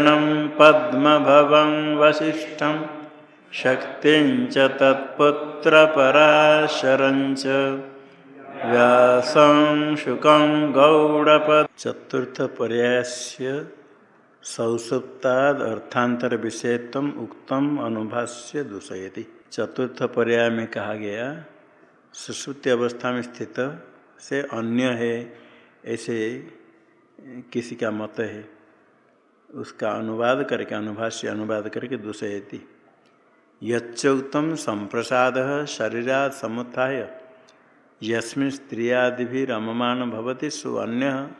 शरणं पद्मभवं वसिष्ठं शक्तिं च तत्पुत्रपराशरं च व्यासं शुकं गौडपद चतुर्थपर्यायस्य सौसुप्ताद अर्थांतर विषयत्व उक्तम अनुभाष्य दूषयति। चतुर्थ पर्याय में कहा गया सुश्रुति अवस्था में स्थित से अन्य है, ऐसे किसी का मत है। उसका अनुवाद करके, अनुभाष्य अनुवाद करके दूषयति। यच्चोक्तम संप्रसाद शरीरा समुत्थाय। यस्मिन् स्त्रियादि रममान भवति सु अन्य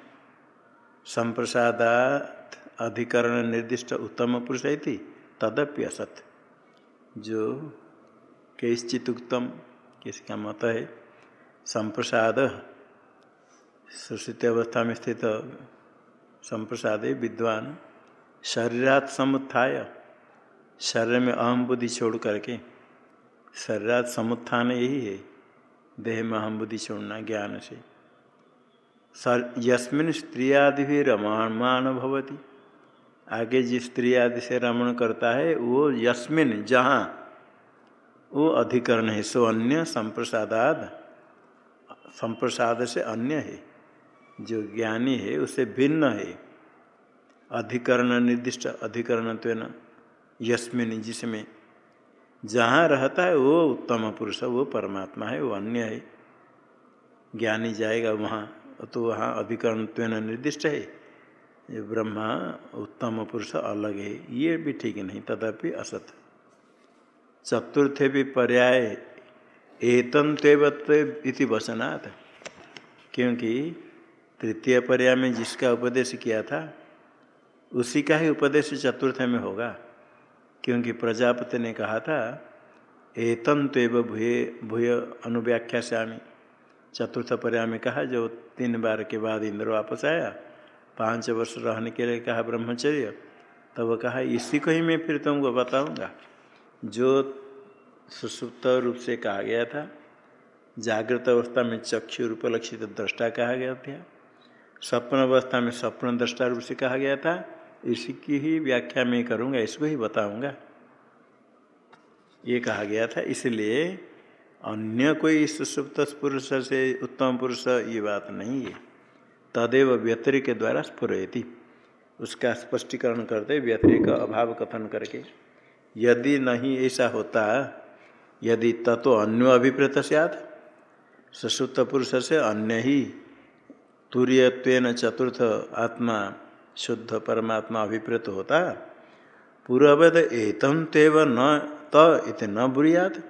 संप्रसादात अधिकरण निर्दिष्ट उत्तम पुरुष तदप्य असत। जो कैश्चित उत्तम किसका मत है, संप्रसाद सुश्रुति अवस्था में स्थित संप्रसाद विद्वान शरीरात समुत्थाय। शरीर में अहम बुद्धि छोड़ करके। शरीरात समुत्थान यही है, देह में अहम बुद्धि छोड़ना, ज्ञान से। सर, यस्मिन स्त्रियादि भी रमण भवती। आगे जिस स्त्री आदि से रमण करता है, वो यस्मिन, जहाँ वो अधिकरण है, सो अन्य संप्रसादाद, संप्रसाद से अन्य है। जो ज्ञानी है, उसे भिन्न है। अधिकरण निर्दिष्ट अधिकरण तो यस्मिन जिसमें जहाँ रहता है वो उत्तम पुरुष वो परमात्मा है, वो अन्य है। ज्ञानी जाएगा वहाँ तो वहाँ अधिकरण तो निर्दिष्ट है। ये ब्रह्मा उत्तम पुरुष अलग है, ये भी ठीक नहीं, तथापि असत चतुर्थ भी पर्याय एतन इति वचनात्, क्योंकि तृतीय पर्याय में जिसका उपदेश किया था उसी का ही उपदेश चतुर्थ में होगा, क्योंकि प्रजापति ने कहा था एतन तेव भूय भूय अनुव्याख्या श्यामी चतुर्थ पर्याय में कहा, जो तीन बार के बाद इंद्र वापस आया, पाँच वर्ष रहने के लिए कहा ब्रह्मचर्य, तब कहा, इसी को ही मैं फिर तुमको बताऊँगा। जो सुसुप्त रूप से कहा गया था, जागृत अवस्था में चक्षु रूपलक्षित दृष्टा कहा गया था, स्वप्न अवस्था में स्वप्न दृष्टा रूप से कहा गया था इसी की ही व्याख्या मैं करूँगा, इसको ही बताऊँगा। ये कहा गया था, इसलिए अन्य कोई सुसुप्त पुरुष से उत्तम पुरुष, ये बात नहीं है। तदेव व्यतिरिक के द्वारा स्फुरयति। उसका स्पष्टीकरण करते व्यतिरिक अभाव कथन करके, यदि नहीं ऐसा होता, यदि तत्व अन्य अभिप्रेत सद सुसुप्त पुरुष से अन्य ही तुरीयत्व चतुर्थ आत्मा शुद्ध परमात्मा अभिप्रेत होता। पूर्ववद एतम तेव न त इत न बुरियात।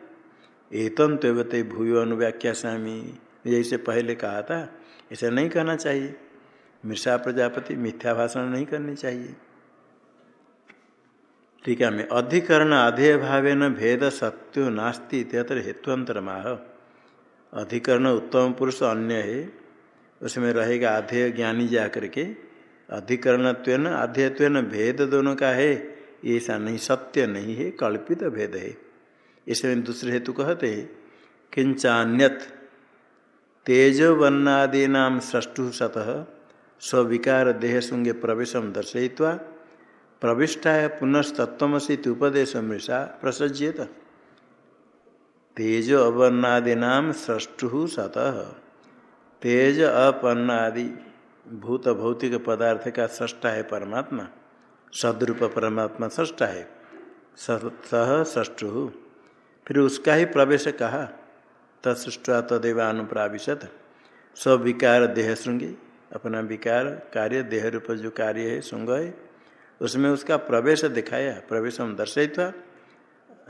एतम तेव ते भूयो अनुव्याख्या स्वामी जैसे पहले कहा था ऐसा नहीं कहना चाहिए। मृषा प्रजापति मिथ्या भाषण नहीं करनी चाहिए। ठीक है, मैं अधिकरण आधेय भावे न भेद सत्यो नास्ती इतर हेतुअंतर माह अधिकरण उत्तम पुरुष अन्य है, उसमें रहेगा आधेय ज्ञानी जा करके अधिकरणत्व आधेयत्व भेद दोनों का है। ऐसा नहीं, सत्य नहीं है, कल्पित भेद है। इसमें दूसरे हेतु कहते हैं, किंचान्यत तेजवर्णादीना सृष्टु सतः स्विकार देहसुंगे प्रवेश दर्शय्वा प्रविष्टा पुनस्तत्वसी उपदेश मृषा प्रसज्येत। तेज अवर्णादीना सृष्टु सतः तेज अपन्नादि भूत भौतिक पदार्थ का सृष्टा है परमात्मा, सदरूप परमात्मा सृष्टा है, सह सृष्टु। फिर उसका ही प्रवेश कहा तत्सृष्टा तदेवानुप्राविशत सब विकार देह श्रृंगी अपना विकार, कार्य देह रूप जो कार्य है श्रृंग है, उसमें उसका प्रवेश दिखाया प्रवेश हम दर्शित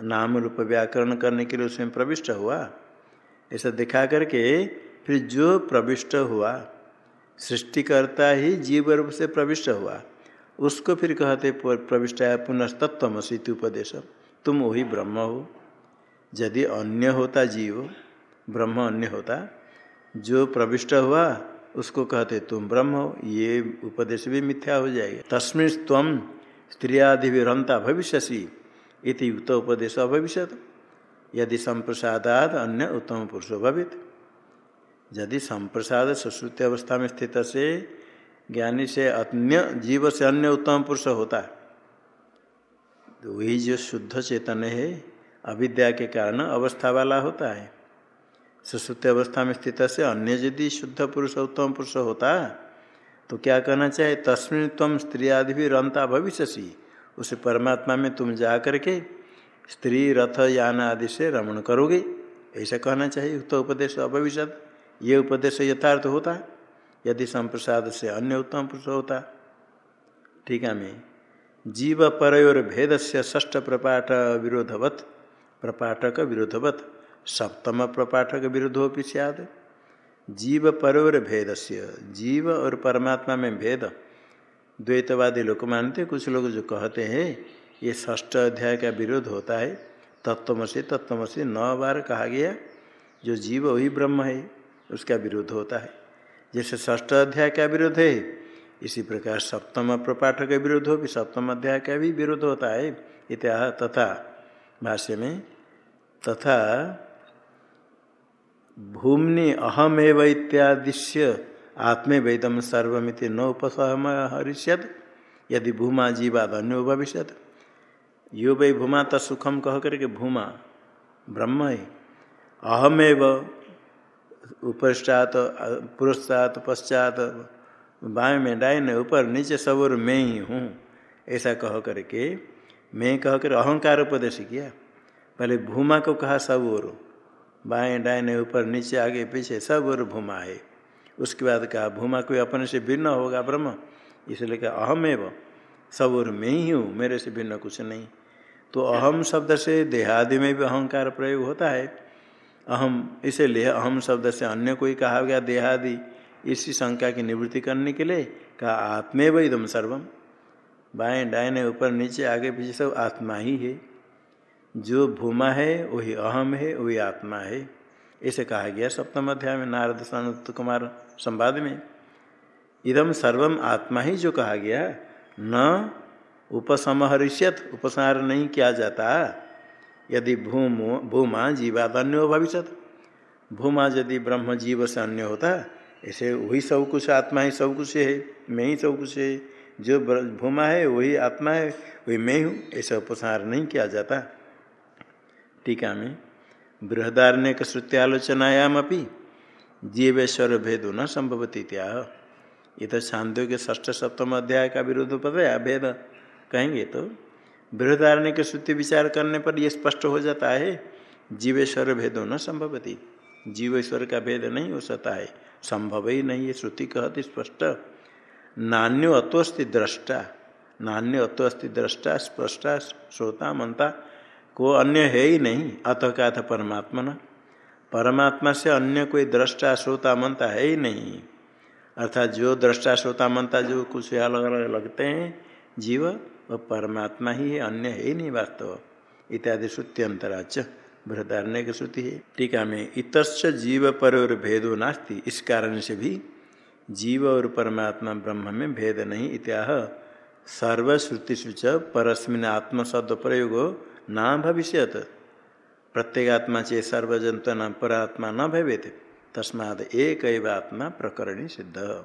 नाम रूप व्याकरण करने के लिए उसमें प्रविष्ट हुआ। ऐसा दिखा करके फिर जो प्रविष्ट हुआ सृष्टिकर्ता ही जीव रूप से प्रविष्ट हुआ। उसको फिर कहते प्रविष्ट आया पुनस्तत्वमसी उपदेश। तुम वही ब्रह्म हो। यदि अन्य होता जीव, ब्रह्म अन्य होता। जो प्रविष्ट हुआ, उसको कहते तुम ब्रह्म हो। ये उपदेश भी मिथ्या हो जाएगा। तस्मिन तम स्त्रियादि विरंता भविष्यसी इति युक्त उपदेश भविष्य यदि संप्रसादाद अन्य उत्तम पुरुषो भवित। यदि संप्रसाद सुश्रुति अवस्था में स्थित से ज्ञानी से अन्य जीव से अन्य उत्तम पुरुष होता तो वही जो शुद्ध चेतन है, अविद्या के कारण अवस्था वाला होता है। सुश्रुति अवस्था में स्थित से अन्य यदि शुद्ध पुरुष, उत्तम पुरुष होता तो क्या कहना चाहिए? तस्मिन तम स्त्री आदि भी रंता भविष्य उसे परमात्मा में तुम जा करके स्त्री, रथ, यान आदि से रमण करोगे। ऐसा कहना चाहिए, उत्तर उपदेश अभविष्यत। ये उपदेश यथार्थ होता यदि संप्रसाद से अन्य उत्तम पुरुष होता ठीक है, मैं। जीव पर भेद से ष्ठ प्रपाठ विरोधवत, प्रपाठक विरोधवत, सप्तम प्रपाठक विरुद्धोपि सियाद। जीव परोर भेद से जीव और परमात्मा में भेद। द्वैतवादी लोग मानते, कुछ लोग जो कहते हैं, ये ष्ठ अध्याय का विरोध होता है, तत्वमसी तत्वमसी, नौ बार कहा गया, जो जीव वही ब्रह्म है। उसका विरोध होता है। जैसे ष्ठ अध्याय का विरोध है, इसी प्रकार सप्तम प्रपाठ का विरोध हो भी सप्तम अध्याय का भी विरोध होता है। इतिहास तथा भाष्य में तथा भूमि अहमेव इत्यादिश्य आत्मे वेदम सर्वमिति न उपसहम हरिष्यत यदि भूमा जीवाद अन्य भविष्य यो वै भूमा तत्सुखम कह करके भूमा ब्रह्म है। अहमेव उपरिष्टात पुरस्तात् पश्चात, बाएँ में डायन ऊपर, नीचे सब और मैं ही हूँ। ऐसा कह करके, मैं कह कर अहंकार उपदेश किया। पहले भूमा को कहा सब और बाएँ डायने ऊपर, नीचे, आगे, पीछे सब और भूमा है। उसके बाद कहा, भूमा कोई अपने से भिन्न होगा ब्रह्म। इसलिए कहा, अहम एवं। सब और मैं ही हूँ, मेरे से भिन्न कुछ नहीं। तो अहम शब्द से देहादि में भी अहंकार प्रयोग होता है। अहम इसीलिए अहम शब्द से अन्य कोई कहा गया देहादि, इसी शंका की निवृत्ति करने के लिए कहा आत्मे व इदम सर्वम। बाएँ डायने ऊपर नीचे आगे पीछे सब आत्मा ही है। जो भूमा है, वही अहम है, वही आत्मा है। ऐसे कहा गया सप्तम अध्याय में नारद सनत कुमार संवाद में। इदम सर्वम आत्मा ही जो कहा गया, न उपसमहरिष्यत, उपसंहार नहीं किया जाता। यदि भूमो, भूमा जीवादन्यो भविष्य भूमा यदि ब्रह्म जीव से अन्य होता ऐसे वही सब कुछ आत्मा ही सब कुछ है, मैं ही सब कुछ है। जो भूमा है, वही आत्मा है, वही मैं हूँ, ऐसा उपसार नहीं किया जाता। टीका में, बृहदारण्य श्रुत्यालोचनायाम अपनी जीवेश्वर भेद न संभवती त्या ये तो छांदो के ष्ठ सप्तम अध्याय का विरोध पता भेद कहेंगे तो बृहदारण्य के श्रुति विचार करने पर यह स्पष्ट हो जाता है, जीवेश्वर भेदो न संभवती। जीवेश्वर का भेद नहीं हो सकता है। संभव ही नहीं, ये श्रुति कहती स्पष्ट। नान्यो अतोस्ति दृष्टा। नान्यो अतोस्ति दृष्टा, स्पष्टा, श्रोता मनता को अन्य है ही नहीं। अत का था परमात्मा न। परमात्मा से अन्य कोई दृष्टा, श्रोता मनता है ही नहीं। अर्थात जो दृष्टा, श्रोता मनता जो कुछ अलग अलग लगते हैं, जीव वह परमात्मा ही है, अन्य है ही नहीं वास्तव। इत्यादि श्रुति अंतराच बृहदारण्य की श्रुति है। टीका में इतच जीव पर और भेदो नास्ति, इस कारण से भी जीव और परमात्मा ब्रह्म में भेद नहीं, इत्याह सर्वश्रुतिषु च परस्मिन आत्मशब्द प्रयोग न भविष्य प्रत्येगात्मा चे परात्मा न भवेत, तस्माद एक आत्मा प्रकरणी सिद्ध।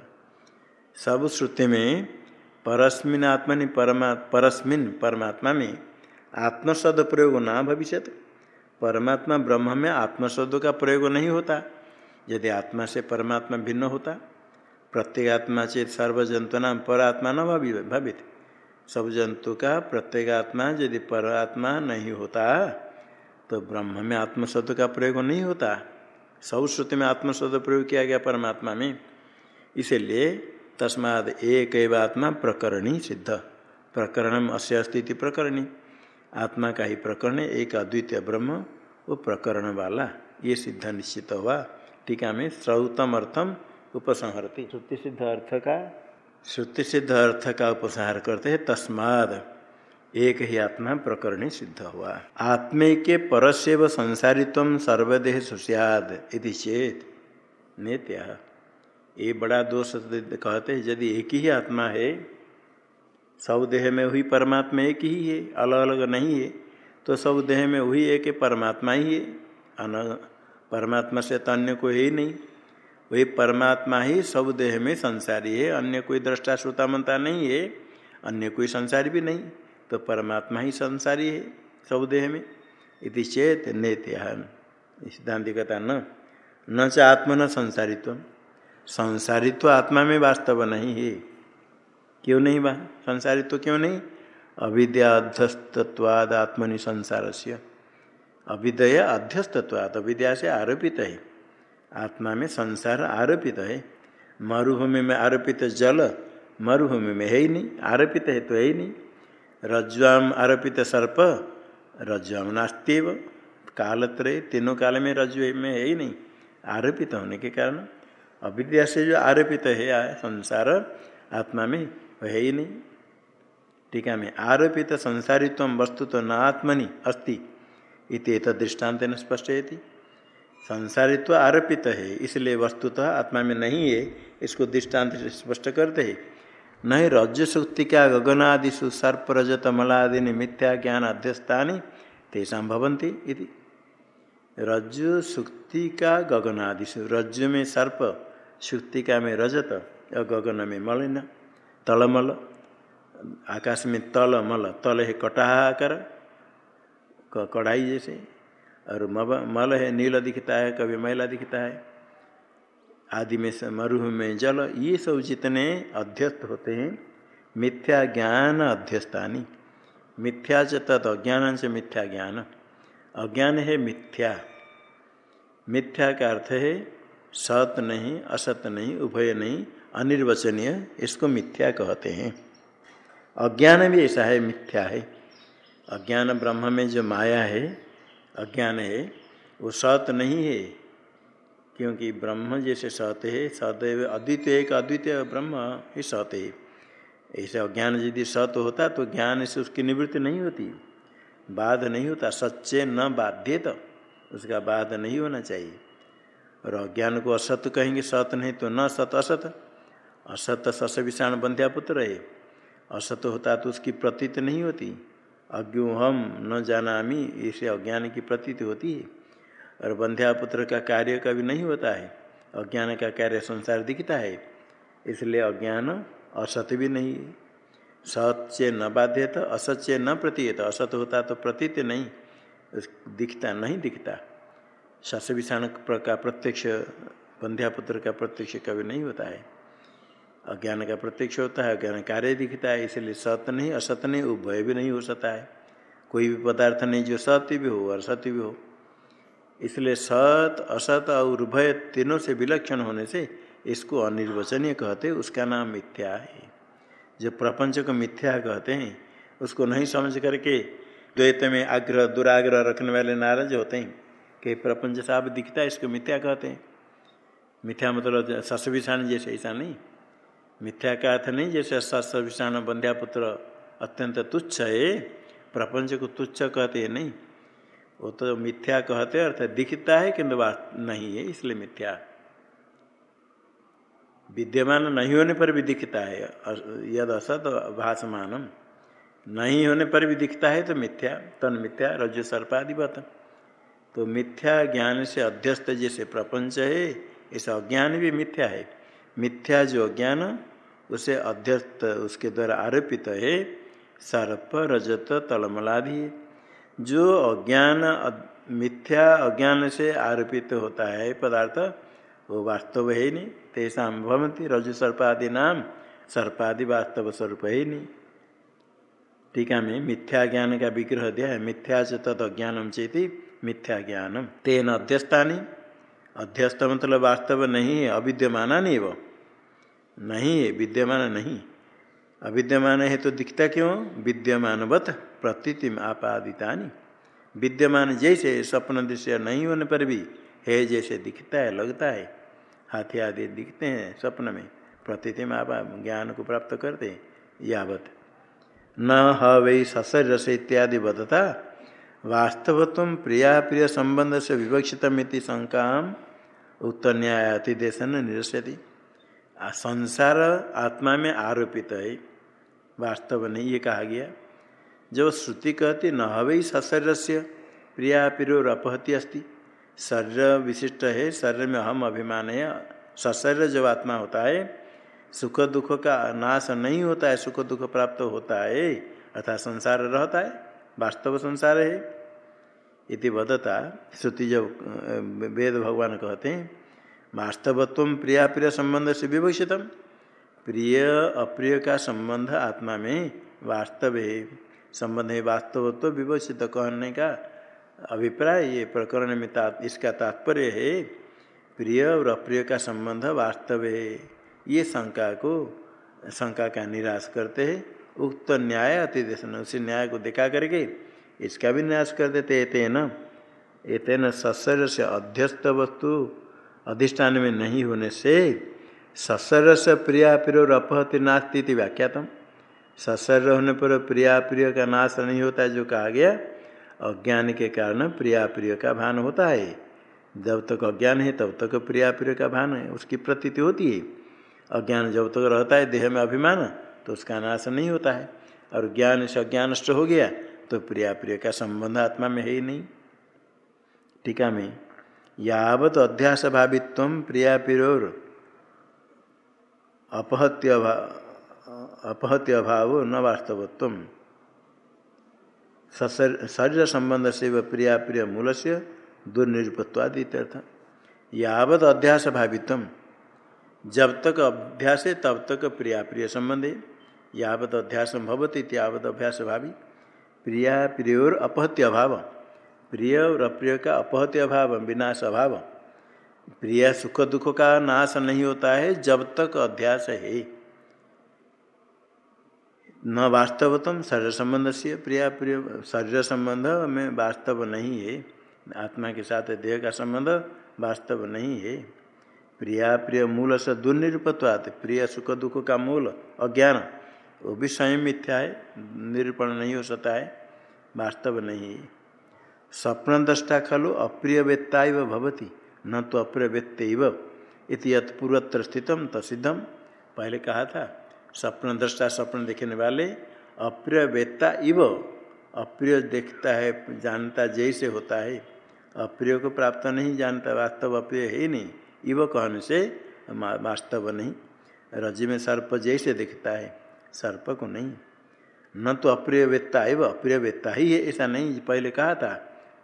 सब श्रुति में परस्मिन आत्मनि परमा, परस्मिन परमात्मा में आत्मशब्द प्रयोग न भविष्य परमात्मा ब्रह्म में आत्मशब्द का प्रयोग नहीं होता। यदि आत्मा से परमात्मा भिन्न होता प्रत्येगात्मा चेत सर्वजंतना परात्मा न भवित। सब जंतु का प्रत्येगात्मा यदि परात्मा नहीं होता तो ब्रह्म में आत्मशब्द का प्रयोग नहीं होता। सब श्रुति में आत्मशब्द प्रयोग किया गया परमात्मा में। इसीलिए तस्माद एक आत्मा प्रकरणी सिद्ध। प्रकरणम अस्य अस्थिति प्रकरणी। आत्मा का ही प्रकरण एक अद्वितीय ब्रह्म वो प्रकरण वाला। ये सिद्ध निश्चित हुआ। टीका में श्रौतम अर्थम उपसंहरती। श्रुति सिद्ध अर्थ का? श्रुति सिद्ध अर्थ का उपसंहार करते हैं तस्माद एक ही आत्मा प्रकरणी सिद्ध हुआ। आत्मे के परस्व संसारित्व सर्वदेह सुस्याद यदि चेत नेत्या ये बड़ा दोष कहते हैं, यदि एक ही आत्मा है, सब देह में हुई परमात्मा एक ही है अलग अलग नहीं है तो सब देह में वही एक परमात्मा ही है। अन, परमात्मा से तो अन्य कोई है ही नहीं। वही परमात्मा ही सब देह में संसारी है, अन्य कोई दृष्टा श्रोता मनता नहीं है, अन्य कोई संसारी भी नहीं तो परमात्मा ही संसारी है सब देह में। इति चेत नेत्यान सिद्धांत कहता न न च न संसारित्व संसारित्व आत्मा में वास्तव नहीं है। क्यों नहीं बा? संसारित्व क्यों नहीं? अविद्या अध्यस्तत्वाद आत्मनि संसार से अविद्या अध्यस्तत्वाद, अविद्या से आरोपित है। आत्मा में संसार आरोपित है। मरुभूमि में आरोपित जल मरुभूमि में है ही नहीं, आरोपित है तो है ही नहीं। रज्वाम आरोपित सर्प रज्वाम नास्त्यव। कालत्रय, तीनों काल में रज्जु में है ही नहीं। आरोपित होने के कारण अविद्या से जो आरोपित है संसार, आत्मा में वह है ही नहीं टीका में आरोपित संसारित्व वस्तु तो न आत्मनि अस्ति, इति दृष्टांत स्पष्ट है संसारित्व आरोपित है, इसलिए वस्तुतः आत्मा में नहीं है, इसको दृष्टांत स्पष्ट करते हैं। नहीं रज्जु सुक्ति का गगनादिशु सर्प रजत मलादि मिथ्या ज्ञान अध्यस्तानी तेषा भवंती इति। रज्जु सुक्ति का गगनादिशु रज्जु में सर्प। सुक्तिका में रजत और गगन में मलिन तलमल आकाश में तल मल तल है कटाह आकर कढ़ाई जैसे और मल है नील दिखता है कभी मैला दिखता है आदि में मरुह में जल ये सब जितने अध्यस्त होते हैं मिथ्या ज्ञान अध्यस्तानी मिथ्या च तत् अज्ञान से मिथ्या ज्ञान अज्ञान है मिथ्या मिथ्या का अर्थ है सत नहीं, असत नहीं, उभय नहीं, अनिर्वचनीय, इसको मिथ्या कहते हैं। अज्ञान भी ऐसा है, मिथ्या है। अज्ञान ब्रह्म में जो माया है, अज्ञान है, वो सत नहीं है, क्योंकि ब्रह्म जैसे सत है, सदैव अद्वितीय एक अद्वितीय ब्रह्म ही सत है। ऐसे अज्ञान यदि सत होता तो ज्ञान से उसकी निवृत्ति नहीं होती। बाध नहीं होता, सच्चे न बाध्यत, उसका बाध नहीं होना चाहिए। और अज्ञान को असत कहेंगे, सत नहीं तो न सत, असत। असत सस विषाण बंध्या पुत्र है। असत होता तो उसकी प्रतीत नहीं होती। अज्ञो हम न जानामी, इसे अज्ञान की प्रतीत होती है। और बंध्या पुत्र का कार्य कभी नहीं होता है। अज्ञान का कार्य संसार दिखता है। इसलिए अज्ञान असत भी नहीं। है सत्य न बाध्य असत्य न प्रतीत असत होता तो प्रतीत नहीं। दिखता नहीं दिखता। शस विषाण का प्रत्यक्ष, बंध्यापुत्र का प्रत्यक्ष कभी नहीं होता है। अज्ञान का प्रत्यक्ष होता है, अज्ञान कार्य दिखता है, इसलिए सत्य नहीं, असत्य नहीं उभय भी नहीं हो सकता है। कोई भी पदार्थ नहीं, जो सत्य भी हो और सत्य भी हो। इसलिए सत असत और उभय तीनों से विलक्षण होने से इसको अनिर्वचनीय कहते उसका नाम मिथ्या है। जो प्रपंच को मिथ्या कहते हैं, उसको नहीं समझ करके द्वैत में आग्रह, दुराग्रह रखने वाले नाराज़ होते हैं। कि प्रपंच साफ़ दिखता है, इसको मिथ्या कहते हैं। मिथ्या मतलब सस विषाण जैसे, ऐसा नहीं। मिथ्या का अर्थ नहीं, जैसे सस विषाण बंध्या पुत्र अत्यंत तुच्छ है, प्रपंच को तुच्छ कहते हैं, नहीं। वो तो मिथ्या कहते अर्थात दिखता है, किंतु बात नहीं है, इसलिए मिथ्या। विद्यमान नहीं होने पर भी दिखता है यद असत भाषमान नहीं होने पर भी दिखता है तो मिथ्या तन मिथ्या रज्जु सर्पाधिपत तो मिथ्या ज्ञान से अध्यस्त जैसे प्रपंच है, ऐसा अज्ञान भी मिथ्या है। मिथ्या जो अज्ञान, उसे अध्यस्त, उसके द्वारा आरोपित है सर्प रजत, तलमलादि। जो अज्ञान मिथ्या अज्ञान से आरोपित होता है पदार्थ, वो वास्तव है नहीं। तेषा भवंती रजु सर्पादि नाम, सर्पादि वास्तव स्वरूप है नहीं। टीका में मिथ्या ज्ञान का विग्रह दिया है, मिथ्या से तद अज्ञानम चेती। मिथ्या ज्ञानम तेन अध्यस्तानी। अध्यस्त मतलब वास्तव नहीं है अविद्यमान नहीं वो। नहीं है विद्यमान नहीं। अविद्यमान है तो दिखता क्यों? विद्यमानवत प्रतीतिम आपादितानी। विद्यमान जैसे स्वप्न दृश्य नहीं होने पर भी, है जैसे दिखता है, लगता है। हाथी आदि दिखते हैं स्वप्न में प्रतीति में आप ज्ञान को प्राप्त करते यावत। न ह वही सशर से इत्यादि बदता वास्तवत्व प्रिया प्रिय संबंध से विवक्षित मिति शंका उत्तर न्याय अतिदेशन निरस्यति संसार आत्मा में आरोपित है। वास्तव नहीं ये कहा गया जब श्रुति कहती, न हवई सशर्य से प्रिया प्रियो अपहति अस्ति। शरीर विशिष्ट है, शरीर में हम अभिमान है। सशर्य जब आत्मा होता है, सुख दुख का नाश नहीं होता है, सुख दुख प्राप्त होता है, अर्थात संसार रहता है, वास्तव संसार है। इति वदता श्रुति जब वेद भगवान कहते हैं वास्तवत्व प्रिया प्रिय संबंध से विभूषितम प्रिय अप्रिय का संबंध आत्मा में वास्तव। है संबंध है वास्तवत्व विभूषित कहने का अभिप्राय ये प्रकरण में ता, इसका तात्पर्य है प्रिय और अप्रिय का संबंध वास्तव। है ये शंका को शंका का निराश करते हैं। उक्त न्याय अतिदेशन उसी न्याय को देखा करके इसका भी निराश कर देते एतेन एतेन ससर से अध्यस्त वस्तु, अधिष्ठान में नहीं होने से ससर से प्रिया प्रिय अपहति नास्ती व्याख्यातम। ससर होने पर प्रिया प्रिय का नाश नहीं होता जो कहा गया, अज्ञान के कारण प्रिया प्रिय का भान होता है। जब तक अज्ञान है, तब तक प्रिया प्रिय का भान है, उसकी प्रतीति होती है। अज्ञान जब तक रहता है, देह में अभिमान तो उसका नाश नहीं होता है। और ज्ञान से अज्ञान नष्ट हो गया तो प्रिया प्रिय का संबंध आत्मा में है ही नहीं। टीका में, यावत अध्यास भावित्व प्रिया प्रियोर अपहत्य अपहत्य अभाव न वास्तवत्व। शरीर संबंध से प्रिया प्रिय मूल से दुर्निरूपत्वादी यावत अध्यास भावित्व, जब तक अभ्यास है तब तक प्रिया प्रिय संबंध है यावत अध्यास भवती त्यावत अभ्यास भावी। प्रिया, प्रियोर अपहत्य अभाव प्रिय और अप्रिय का अपहत्य अभाव विनाश अभाव प्रिय सुख दुख का नाश नहीं होता है, जब तक अध्यास है। न वास्तवतम शरीर संबंध से प्रिया, प्रिय शरीर संबंध में वास्तव नहीं है। आत्मा के साथ देह का संबंध वास्तव नहीं है। प्रिया, प्रिय मूल से दुर्निरूपत्वात। प्रिय सुख दुख का मूल अज्ञान। वो भी स्वयं मिथ्या है, निरूपण नहीं हो सकता है, वास्तव नहीं है। स्वप्न दृष्टा खलु अप्रिय वेत्ता भवती, न तो अप्रिय वेत्त इति यत्पूर्वत्र स्थितम तसिद्धम पहले कहा था, स्वप्न दृष्टा स्वप्न देखने वाले, अप्रिय वेत्ता इव। अप्रिय देखता है, जानता जैसे होता है। अप्रिय को प्राप्त नहीं जानता, वास्तव अप्रिय है ही नहीं। इव कहने से वास्तव नहीं। रज में सर्प जैसे दिखता है। सर्प को नहीं। न तो अप्रिय वेत्ता एव अप्रिय वेत्ता ही है, ऐसा नहीं पहले कहा था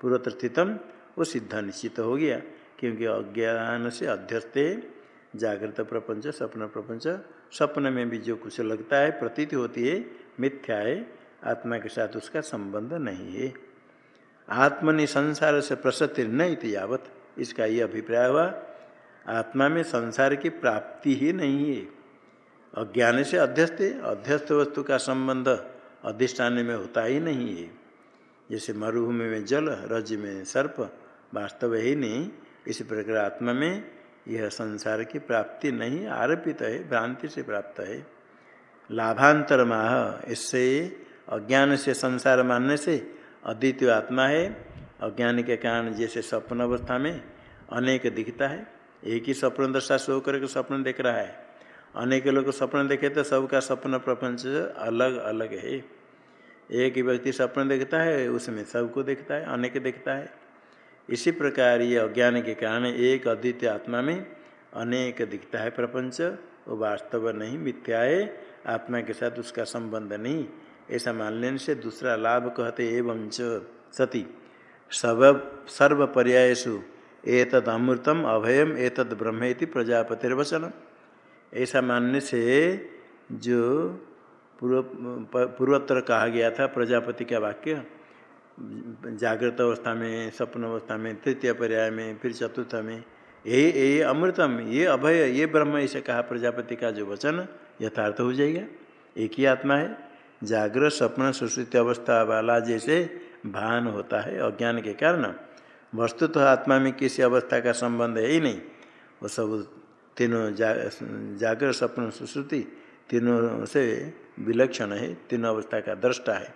पूर्वत्र स्थितम, वो सिद्ध निश्चित हो गया, क्योंकि अज्ञान से अध्यस्त जागृत प्रपंच स्वप्न प्रपंच स्वप्न में भी जो कुछ लगता है, प्रतीति होती है, मिथ्या है, आत्मा के साथ उसका संबंध नहीं है। आत्मनि संसार से प्रसति नहीं थी यावत, इसका ये अभिप्राय हुआ, आत्मा में संसार की प्राप्ति ही नहीं है। अज्ञान से अध्यस्त अध्यस्त वस्तु का संबंध अधिष्ठान में होता ही नहीं है। जैसे मरुभूमि में जल, रज में सर्प, वास्तव ही नहीं। इसी प्रकार आत्मा में यह संसार की प्राप्ति नहीं, आरोपित है, भ्रांति से प्राप्त है। लाभांतर माह इससे अज्ञान से संसार मानने से अद्वितीय आत्मा है। अज्ञान के कारण जैसे स्वप्न अवस्था में अनेक दिखता है। एक ही स्वप्न दशा सो करके स्वप्न देख रहा है। अनेक लोग स्वप्न देखे तो सबका स्वप्न प्रपंच अलग अलग है। एक व्यक्ति स्वप्न देखता है, उसमें सबको देखता है, अनेक देखता है। इसी प्रकार ये अज्ञान के कारण एक अद्वितीय आत्मा में अनेक दिखता है प्रपंच। वो वास्तव नहीं, मिथ्या है। आत्मा के साथ उसका संबंध नहीं। ऐसा मान लेने से दूसरा लाभ कहते एवं च सती। सब सर्व पर्यायसु एतद अमृतम अभयम, एतद ब्रह्म प्रजापतिर्वचनम। ऐसा मानने से जो पूर्व पूर्वोत्तर कहा गया था प्रजापति का वाक्य, जागृत अवस्था में स्वप्न अवस्था में, तृतीय पर्याय में, फिर चतुर्थ में ये ये अमृतम, ये अभय, ये ब्रह्म, ऐसे कहा प्रजापति का जो वचन यथार्थ हो जाएगा। एक ही आत्मा है। जागृत स्वप्न सुश्रुति अवस्था वाला जैसे भान होता है अज्ञान के कारण। वस्तु तो आत्मा में किसी अवस्था का संबंध है ही नहीं। वो सब तीनों जागृत स्वप्न सुश्रुति तीनों से विलक्षण है, तीनों अवस्था का दृष्टा है।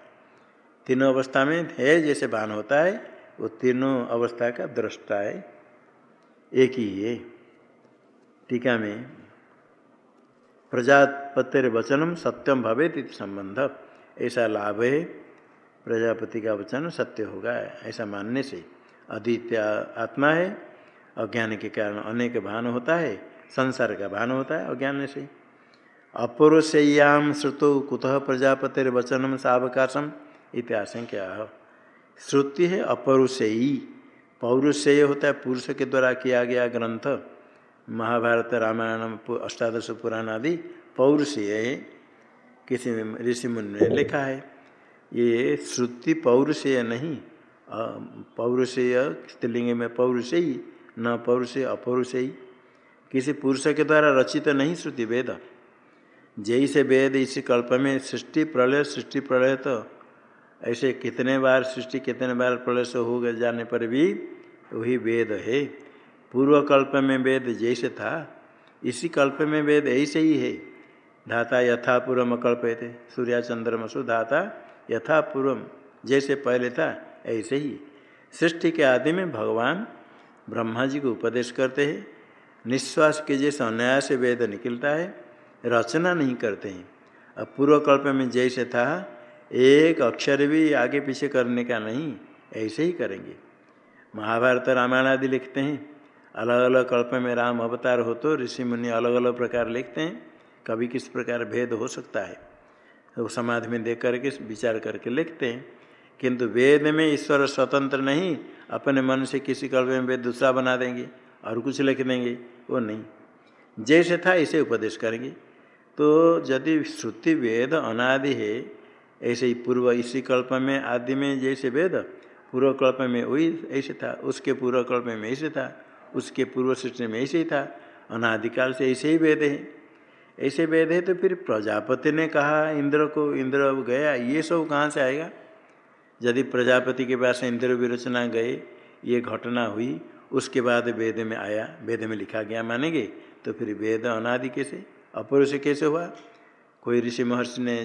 तीनों अवस्था में है जैसे भान होता है, वो तीनों अवस्था का दृष्टा है। एक ही है। टीका में, प्रजापतिर वचनम सत्यम भवेत संबंध। ऐसा लाभ है, प्रजापति का वचन सत्य होगा, ऐसा मानने से। अद्वितीय आत्मा है, अज्ञान के कारण अनेक भान होता है संसार का भान होता है अज्ञान से अपौरुषेय्याम श्रुतो कुतः प्रजापतिर वचनम सावकाशम इतिहास क्या श्रुति है अपौरुषेयी। पौरुषेय होता है पुरुष के द्वारा किया गया ग्रंथ। महाभारत रामायण अष्टादश पुराण आदि पौरुषेय किसी ऋषि मुनि ने लिखा है। ये श्रुति पौरुषेय नहीं पौरुषेय स्त्रीलिंग में पौरुषेयी, न पौरुषेय अपौरुषेयी। किसी पुरुष के द्वारा रचित नहीं श्रुति वेद। जैसे वेद इसी कल्प में सृष्टि प्रलय सृष्टि प्रलय तो ऐसे कितने बार सृष्टि कितने बार प्रलय से हो गए जाने पर भी वही वेद है। पूर्व कल्प में वेद जैसे था, इसी कल्प में वेद ऐसे ही है। धाता यथा पूर्व कल्प थे सूर्या चंद्रमसु धाता यथा पूर्व जैसे पहले था ऐसे ही। सृष्टि के आदि में भगवान ब्रह्मा जी को उपदेश करते हैं। निश्वास के जैसे अनायास वेद निकलता है, रचना नहीं करते हैं। अब पूर्व कल्प में जैसे था, एक अक्षर भी आगे पीछे करने का नहीं, ऐसे ही करेंगे। महाभारत रामायण आदि लिखते हैं अलग अलग कल्प में राम अवतार हो तो ऋषि मुनि अलग अलग प्रकार लिखते हैं, कभी किस प्रकार भेद हो सकता है। तो समाधि में देख करके, विचार करके लिखते हैं, किंतु वेद में ईश्वर स्वतंत्र नहीं, अपने मन से किसी कल्प में वेद दूसरा बना देंगे और कुछ लिख देंगे। वो नहीं। जैसे था, ऐसे उपदेश करेंगे। तो यदि श्रुति वेद अनादि है, ऐसे ही पूर्व इसी कल्प में, आदि में जैसे वेद, पूर्व कल्प में वही ऐसे था, उसके पूर्व कल्प में ऐसे था, उसके पूर्व सृष्टि में ऐसे ही था, अनादिकाल से ऐसे ही वेद है। ऐसे वेद है तो फिर प्रजापति ने कहा, इंद्र को, इंद्र गया, ये सब कहाँ से आएगा? यदि प्रजापति के पास इंद्र विरचना गए, ये घटना हुई उसके बाद वेद में आया, वेद में लिखा गया, मानेंगे? तो फिर वेद अनादि कैसे? अपरुष कैसे हुआ? कोई ऋषि महर्षि ने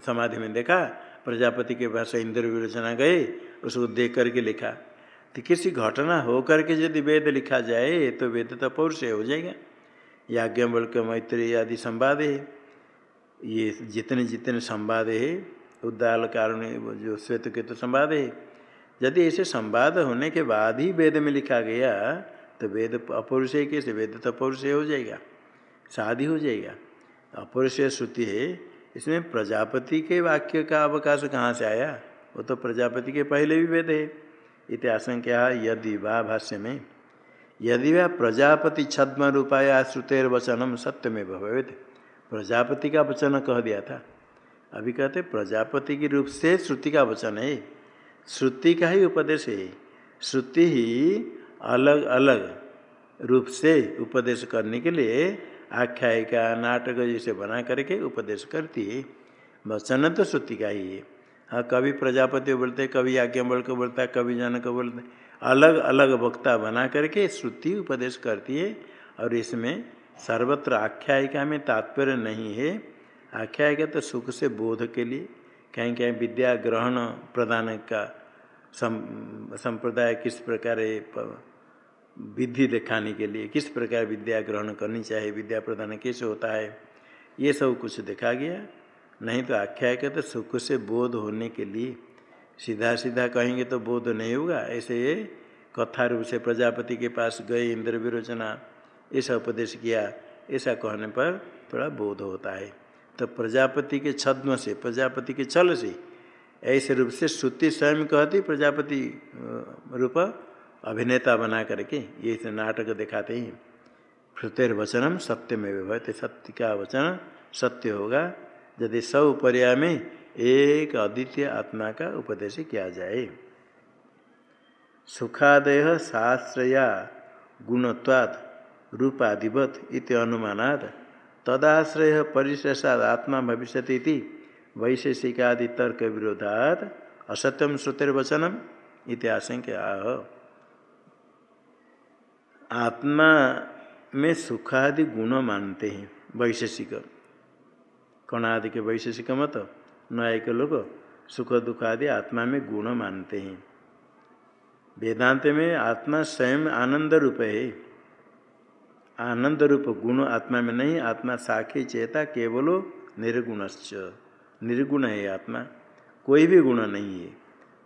समाधि में देखा, प्रजापति के पास इंद्र विरोचना गए उसको देख करके लिखा। तो किसी घटना हो करके यदि वेद लिखा जाए तो वेद तो पौरुष हो जाएगा। याज्ञवल के मैत्री आदि संवाद है। ये जितने जितने संवाद है, उद्दाल कारण जो श्वेत के तो संवाद है। यदि ऐसे संवाद होने के बाद ही वेद में लिखा गया तो वेद अपौरुष कैसे वेद तो पौरुष हो जाएगा शादी हो जाएगा। अपौरुष श्रुति है, इसमें प्रजापति के वाक्य का अवकाश कहाँ से आया? वो तो प्रजापति के पहले भी वेद है। इतिहास क्या यदि वा भाष्य में, यदि वह प्रजापति छद्म रूपाया श्रुतेर वचनम सत्य में भवेद प्रजापति का वचन कह दिया था। अभी कहते प्रजापति के रूप से श्रुति का वचन है। श्रुति का ही उपदेश है। श्रुति ही अलग अलग रूप से उपदेश करने के लिए आख्यायिका, नाटक जैसे बना करके उपदेश करती है। वचन तो श्रुति का ही है। हाँ कभी प्रजापति बोलते कभी आज्ञा बल को बोलता है कभी जनक बोलते अलग अलग वक्ता बना करके श्रुति उपदेश करती है और इसमें सर्वत्र आख्यायिका में तात्पर्य नहीं है। आख्यायिका तो सुख से बोध के लिए कहीं कहीं विद्या ग्रहण प्रदान का संप्रदाय किस प्रकार विधि दिखाने के लिए, किस प्रकार विद्या ग्रहण करनी चाहिए, विद्या प्रदान कैसे होता है, ये सब कुछ देखा गया। नहीं तो आख्याय के तो सुख से बोध होने के लिए। सीधा सीधा कहेंगे तो बोध नहीं होगा, ऐसे ये कथा रूप से प्रजापति के पास गए इंद्र विरोचना ऐसा उपदेश किया, ऐसा कहने पर थोड़ा बोध होता है। तो प्रजापति के छद्म से, प्रजापति के छल से, ऐसे रूप से श्रुति स्वयं कहती, प्रजापति रूप अभिनेता बना करके, ये नाटक दिखाते ही। श्रुतिर वचनम सत्य में विभवते, सत्य का वचन सत्य होगा, यदि सब पर्याय में एक अद्वितीय आत्मा का उपदेश किया जाए। सुखादय शास्त्रया गुणत्वाद रूपाधिपत इति अनुमानाद तदाश्रय परिशेषाद आत्मा भविष्य वैशेषिकादि तर्क विरोधात असत्यम श्रुतिर्वचनम इतिहास आह। आत्मा में सुखादि गुण मानते हैं, वैशेषिक। कणादि के वैशेषिक मत न्याय के लोग सुख दुख आदि आत्मा में गुण मानते हैं। वेदांत में आत्मा स्वयं आनंद रूप है। आनंद रूप गुण आत्मा में नहीं, आत्मा साखी चेता केवलो निर्गुणश्च। निर्गुण है आत्मा। कोई भी गुण नहीं है।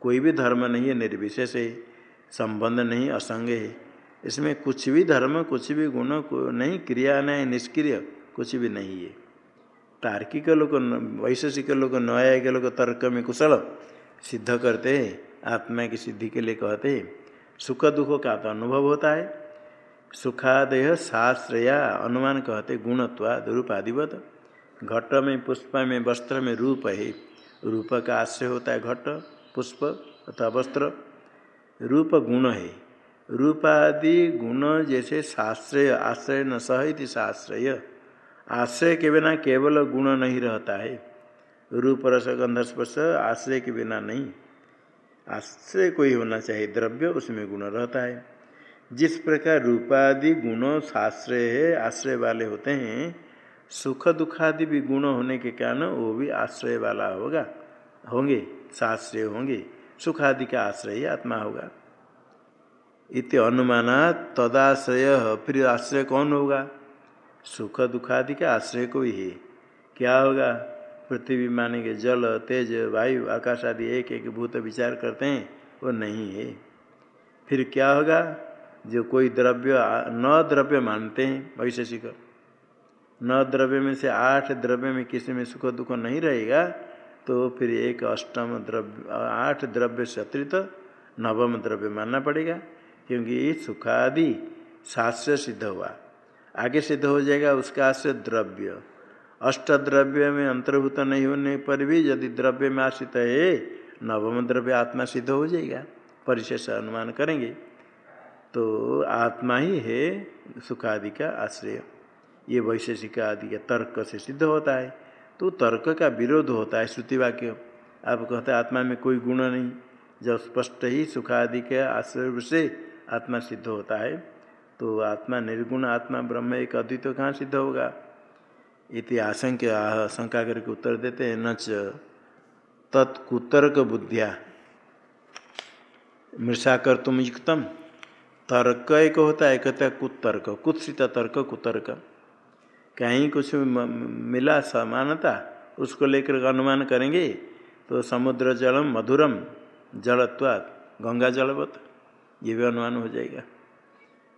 कोई भी धर्म नहीं है, निर्विशेष है। संबंध नहीं, असंग है। इसमें कुछ भी धर्म, कुछ भी गुण नहीं, क्रिया नहीं निष्क्रिय, कुछ भी नहीं है। तार्किक लोग वैशेषिक लोग न्यायिक लोग तर्क में कुशल, सिद्ध करते हैं। आत्मा की सिद्धि के लिए कहते हैं। सुख दुख का तो अनुभव होता है। सुखादय साश्रया अनुमान कहते गुणत्वाद रूप आदिवत घट में पुष्प में वस्त्र में रूप है रूप का आश्रय होता है घट पुष्प अथवा वस्त्र। रूप गुण है रूपादि गुण जैसे साश्रय आश्रय न सहित साश्रय आश्रय के बिना केवल गुण नहीं रहता है। रूप रस गंधस्पर्श आश्रय के बिना नहीं। आश्रय कोई होना चाहिए, द्रव्य उसमें गुण रहता है। जिस प्रकार रूपादि गुण साश्रय है, आश्रय वाले होते हैं सुख दुखादि भी गुण होने के कारण वो भी आश्रय वाला होगा, होंगे साश्रय होंगे, सुखादि का आश्रय आत्मा होगा। इति अनुमाना तदाश्रय, फिर आश्रय कौन होगा? सुख दुखादि का आश्रय कोई है। क्या होगा? पृथ्वी, मानेंगे जल, तेज, वायु, आकाश आदि एक एक भूत विचार करते हैं, वो नहीं है। फिर क्या होगा? जो कोई द्रव्य, न द्रव्य मानते हैं वैशेषिक न द्रव्य में से आठ द्रव्य में किसी में सुख दुख नहीं रहेगा तो फिर एक अष्टम द्रव्य, आठ द्रव्य से अतिरिक्त नवम द्रव्य मानना पड़ेगा, क्योंकि सुखादि शास्त्र सिद्ध हुआ। आगे सिद्ध हो जाएगा उसका आश्रय द्रव्य। अष्ट द्रव्य में अंतर्भूत नहीं होने पर भी यदि द्रव्य में आश्रित है, नवम द्रव्य आत्मा सिद्ध हो जाएगा। परिशेष अनुमान करेंगे। तो आत्मा ही है सुखादि का आश्रय। ये वैशेषिक आदि का तर्क से सिद्ध होता है। तो तर्क का विरोध होता है श्रुति वाक्य आप कहते आत्मा में कोई गुण नहीं। जब स्पष्ट ही सुखादि के आश्रय से आत्मा सिद्ध होता है तो आत्मा निर्गुण, आत्मा ब्रह्म एक अद्वित कहाँ सिद्ध होगा? इति आशंक्य शंका करके उत्तर देते हैं न तत्कुतर्क बुद्धिया। मृषा कर तुम युक्तम। तर्क एक होता है, कहते हैं कुतर्क। कुत्सित तर्क, कुतर्क। कहीं कुछ मिला समानता, उसको लेकर अनुमान करेंगे तो समुद्र जलम, मधुरम, जलत्वात्, गंगा जलवत, ये भी अनुमान हो जाएगा।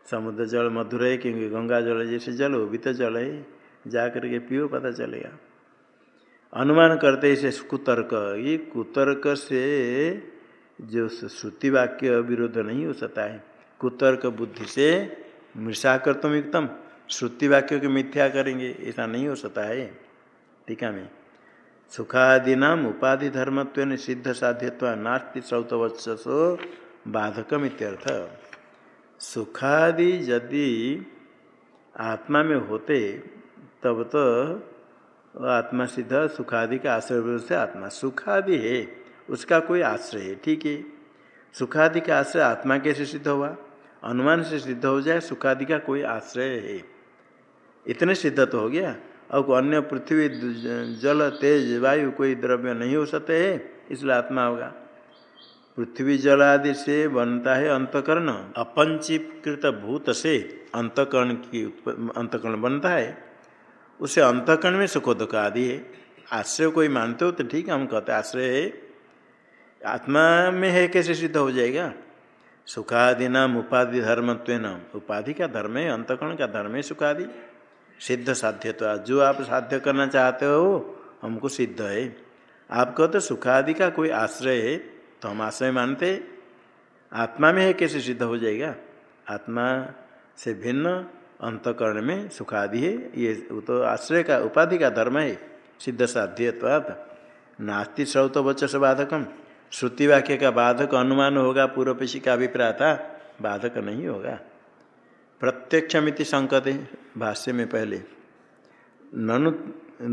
समुद्र जल मधुर है, क्योंकि गंगा जल जैसे जल, वो भी तो जल है जा करके पियो, पता चलेगा। अनुमान करते इसे कुतर्क। ये कुतर्क से जो श्रुति वाक्य विरोध नहीं हो सकता है। कुतर्क बुद्धि से मृषा कर तुम एकदम श्रुति वाक्य की मिथ्या करेंगे, ऐसा नहीं हो सकता है। टीका में। सुखादीना उपाधि धर्मत्व सिद्ध साध्यत्व नास्ति सौतवत्सो बाधकम इत्यर्थ। सुखादि यदि आत्मा में होते, तब तो आत्मा सिद्ध सुखादि का आश्रय से आत्मा सुखादि है, उसका कोई आश्रय है, ठीक है। सुखादि का आश्रय आत्मा कैसे सिद्ध हुआ? अनुमान से सिद्ध हो जाए, सुखादि का कोई आश्रय है। इतने सिद्ध तो हो गया। और अन्य पृथ्वी, जल, तेज, वायु कोई द्रव्य नहीं हो सकते है, इसलिए आत्मा होगा। पृथ्वी, जल आदि से बनता है अंतकरण। अपंचीकृत भूत से अंतकरण की अंतकरण बनता है। उसे अंतकरण में सुख दुख आदि है। आश्रय कोई मानते हो तो ठीक है, हम कहते आश्रय है। आत्मा में है, कैसे सिद्ध हो जाएगा? सुखादि नाम उपाधि धर्मत्व नाम उपाधि का धर्म है, अंतकरण का धर्म है सुखादि। सिद्ध साध्य तो जो आप साध्य करना चाहते हो, हमको सिद्ध है। आप कहते सुखादि का कोई आश्रय है तो हम आश्रय मानते आत्मा में है, कैसे सिद्ध हो जाएगा? आत्मा से भिन्न अंतकरण में सुखादि है, ये तो आश्रय का, उपाधि का धर्म है, सिद्ध साध्यत्वाद नास्ति श्रौत वचस बाधकम। श्रुति वाक्य का बाधक अनुमान होगा पूर्व पेशी का अभिप्राय था, बाधक नहीं होगा। प्रत्यक्ष प्रत्यक्षमिति संकत भाष्य में पहले। ननु,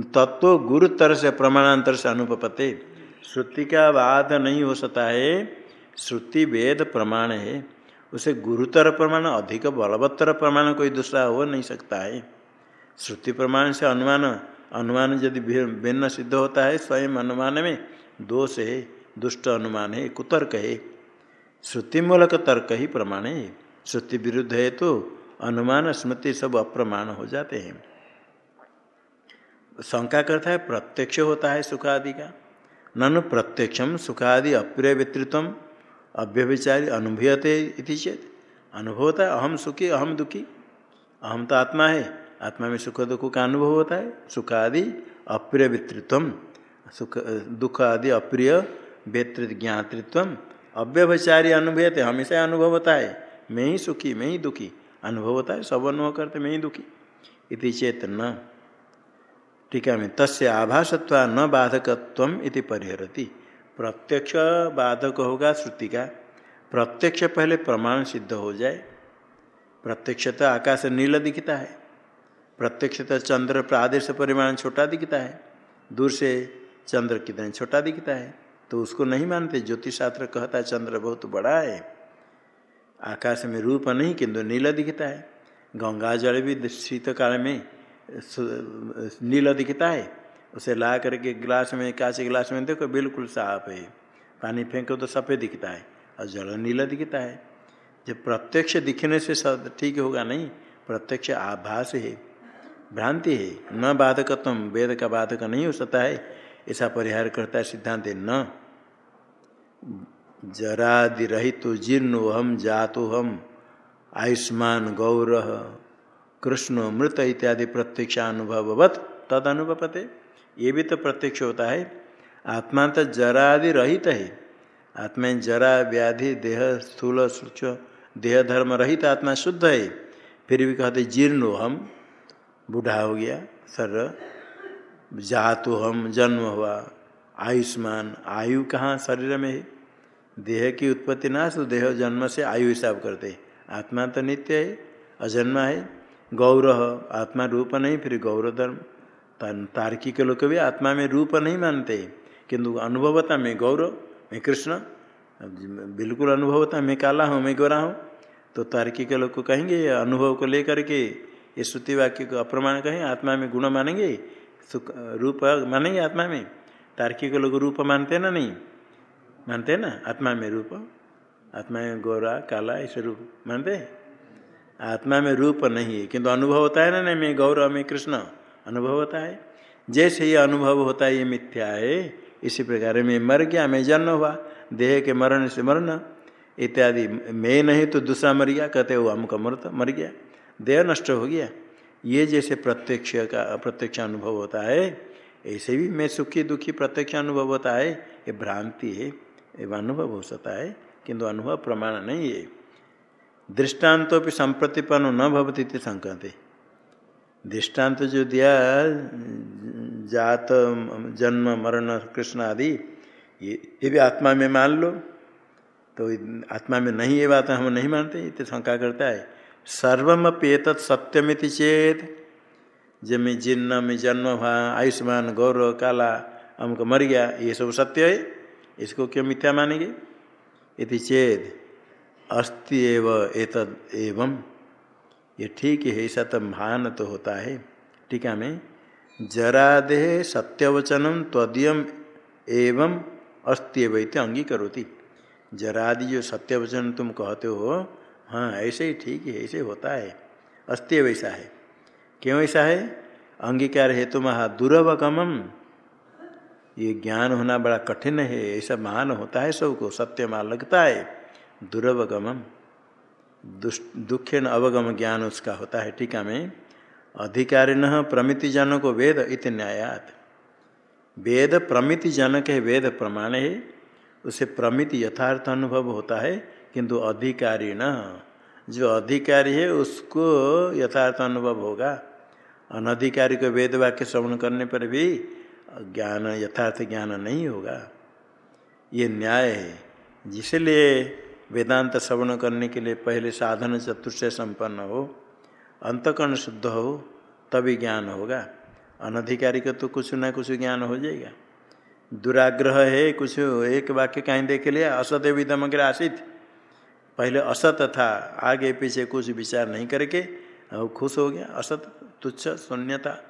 तत्व गुरुतर से प्रमाणांतर से अनुपते श्रुति का वाद नहीं हो सकता है, श्रुति वेद प्रमाण है। उसे गुरुतर प्रमाण, अधिक बलवत्तर प्रमाण कोई दूसरा हो नहीं सकता है। श्रुति प्रमाण से अनुमान अनुमान यदि भिन्न सिद्ध होता है, स्वयं अनुमान में दोष है। दुष्ट अनुमान है कुतर्क है। श्रुतिमूलक तर्क ही प्रमाण है। श्रुति विरुद्ध है तो अनुमान, स्मृति सब अप्रमाण हो जाते हैं। शंका करता है, प्रत्यक्ष होता है सुख आदि का। ननु प्रत्यक्षम सुखादि अप्रिय वितृत्व अव्यभिचारी अनुभूयते इति चेत। अनुभव होता है, अहम सुखी, अहम दुखी। अहम तो आत्मा है, आत्मा में सुख दुख का अनुभव होता है। सुखादि अप्रिय वितृत्व सुख दुख आदि अप्रिय व्यतृत ज्ञातृत्व अव्यवचारी अनुभव थे हमेशा अनुभव होता है। मैं ही सुखी, मैं ही दुखी। अनुभव होता है, सब अनुभव करते, मैं ही दुखी। इति न टीका में, तस्य आभासत्व न बाधकत्व इति परिहरती। प्रत्यक्ष बाधक होगा श्रुति का। प्रत्यक्ष पहले प्रमाण सिद्ध हो जाए। प्रत्यक्षता आकाश नील दिखता है। प्रत्यक्षता चंद्र प्रादेश परिमाण छोटा दिखता है। दूर से चंद्र कितने छोटा दिखता है। तो उसको नहीं मानते। ज्योतिष शास्त्र कहता है, चंद्र बहुत बड़ा है। आकाश में रूप नहीं, किंतु नीला दिखता है। गंगा जल भी शीतकाल में नीला दिखता है। उसे ला करके गिलास में, कांच गिलास में देखो, बिल्कुल साफ़ है। पानी फेंको तो सफ़ेद दिखता है और जल नीला दिखता है। जब प्रत्यक्ष दिखने से सब ठीक होगा नहीं, प्रत्यक्ष आभास है। भ्रांति है। न बाधकत्व वेद का बाधक नहीं हो सकता है। ऐसा परिहार करता है, सिद्धांत न जरादि रहित जीर्णो हम जातो हम, आयुष्मान गौर कृष्ण मृत इत्यादि प्रत्यक्षानुभवत तद अनुभवते ये भी तो प्रत्यक्ष होता है। आत्मा तो जरादि रहित है। आत्मा जरा, व्याधि, देह, स्थूल, सूक्ष्म, देह धर्म रहित आत्मा शुद्ध है। फिर भी कहते जीर्ण हम, बूढ़ा हो गया सर जातु हम जन्म हुआ। आयुष्मान, आयु कहाँ शरीर में है? देह की उत्पत्ति ना तो देह जन्म से आयु हिसाब करते आत्मा तो नित्य है, अजन्मा है। गौरव आत्मा रूप नहीं, फिर गौरव धर्म। तार्किक लोग भी आत्मा में रूप नहीं मानते। किंतु अनुभवता में गौरव, मैं कृष्ण बिल्कुल अनुभवता, मैं काला हूँ, मैं गोरा हूँ। तो तार्किक लोग को कहेंगे, अनुभव को लेकर के ये श्रुति वाक्य को अप्रमाण कहें, आत्मा में गुण मानेंगे। सुख रूप मानेंगे आत्मा में? तार्किक लोग रूप मानते ना नहीं? मानते ना? आत्मा में रूप। आत्मा में गोरा, काला, ऐसे रूप मानते आत्मा में रूप नहीं है, किंतु अनुभव होता है ना नहीं? मैं गौरव में कृष्ण, अनुभव होता है। जैसे ये अनुभव होता है, ये मिथ्या है, इसी प्रकार में मर गया, मैं जन्म हुआ, देह के मरण से मरना। इत्यादि। मैं नहीं तो दूसरा मर गया, कहते वो हमका मरता मर गया। देह नष्ट हो गया। ये जैसे प्रत्यक्ष का, प्रत्यक्ष अनुभव होता है, ऐसे भी मैं सुखी दुखी प्रत्यक्ष अनुभव होता है, ये भ्रांति है एवं अनुभव हो सकता है, किंतु अनुभव प्रमाण नहीं है। दृष्टांत भी संप्रतिपन्न न भवती संकते। दृष्टांत जो दिया, जात, जन्म, मरण, कृष्ण आदि, ये ये भी आत्मा में मान लो तो आत्मा में नहीं ये बात हम नहीं मानते इतने शंका करता है। सर्वम पेत सत्यमिति चेत जब जिन्न, में जन्म हुआ आयुष्मान, गौरव, काला हमको मर गया ये सब सत्य है, इसको क्यों मिथ्या मानेंगे? यदि चेद अस्ति एव एतद एवं, ये ठीक है, ऐसा तो भान तो होता है। टीका में जरादेह सत्यवचनम तदीयम एवं अस्ति एव अंगीकरोती। जरादि जो सत्यवचन तुम कहते हो हाँ ऐसे ही ठीक है, ऐसे होता है। अस्त्य वैसा है। क्यों ऐसा है? अंगीकार हेतु महा दुर्वगमम। ये ज्ञान होना बड़ा कठिन है, ऐसा महान होता है सबको, सत्य मान लगता है। दुर्वगम दुखे न अवगम ज्ञान उसका होता है टीका में। अधिकारी न प्रमिति जन को वेद इत न्यायात। वेद प्रमिति जनक है, वेद प्रमाण है। उसे प्रमिति यथार्थ अनुभव होता है। किंतु अधिकारी न। जो अधिकारी है, उसको यथार्थ अनुभव होगा। अनधिकारी को वेद वाक्य श्रवण करने पर भी ज्ञान, यथार्थ ज्ञान नहीं होगा। ये न्याय है। जिसलिए वेदांत श्रवण करने के लिए पहले साधन चतुर्थ संपन्न हो, अंतकर्ण शुद्ध हो, तभी ज्ञान होगा। अनधिकारी का तो कुछ ना कुछ ज्ञान हो जाएगा। दुराग्रह है, कुछ एक वाक्य कहीं देख लिया असत विदमग्र आसित पहले असत था, आगे पीछे कुछ विचार नहीं करके और खुश हो गया। असत, तुच्छ शून्य था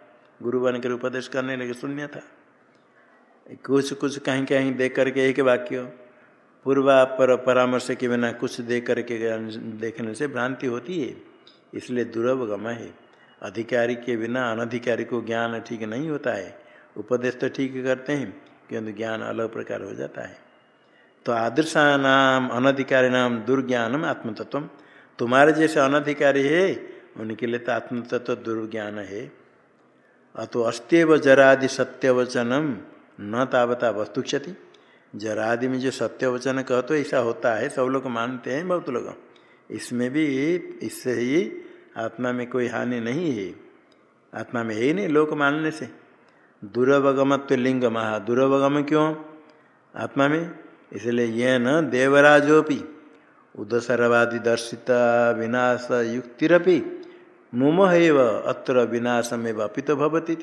गुरु बन कर उपदेश करने लगे शून्य था कुछ कुछ कहीं कहीं देख करके एक वाक्य, पूर्वा पर परामर्श के बिना कुछ देख करके देखने से भ्रांति होती है। इसलिए दुर्वगम है। अधिकारी के बिना अनधिकारी को ज्ञान ठीक नहीं होता है। उपदेश तो ठीक करते हैं, किंतु ज्ञान अलग प्रकार हो जाता है। तो आदर्शा नाम अनधिकारी नाम दुर्ज्ञानम आत्मतत्व तुम्हारे जैसे अनधिकारी है, उनके लिए तो आत्मतत्व दुर्ज्ञान है। अतो अस्त्यव जरादि सत्यवचनम, न तावता वस्तु क्षति जरादि में जो सत्यवचन कह तो ऐसा होता है, सब लोग मानते हैं, बहुत लोग। इसमें भी, इससे ही आत्मा में कोई हानि नहीं है। आत्मा में है ही नहीं, लोक मानने से। दुर्वगमत्व लिंग महा दुर्वगम क्यों? आत्मा में इसलिए यह न देवराजोपि उदसरवादि दर्शिता विनाश युक्तिरपि मुमह अत्र विनाशमेव अपित भवती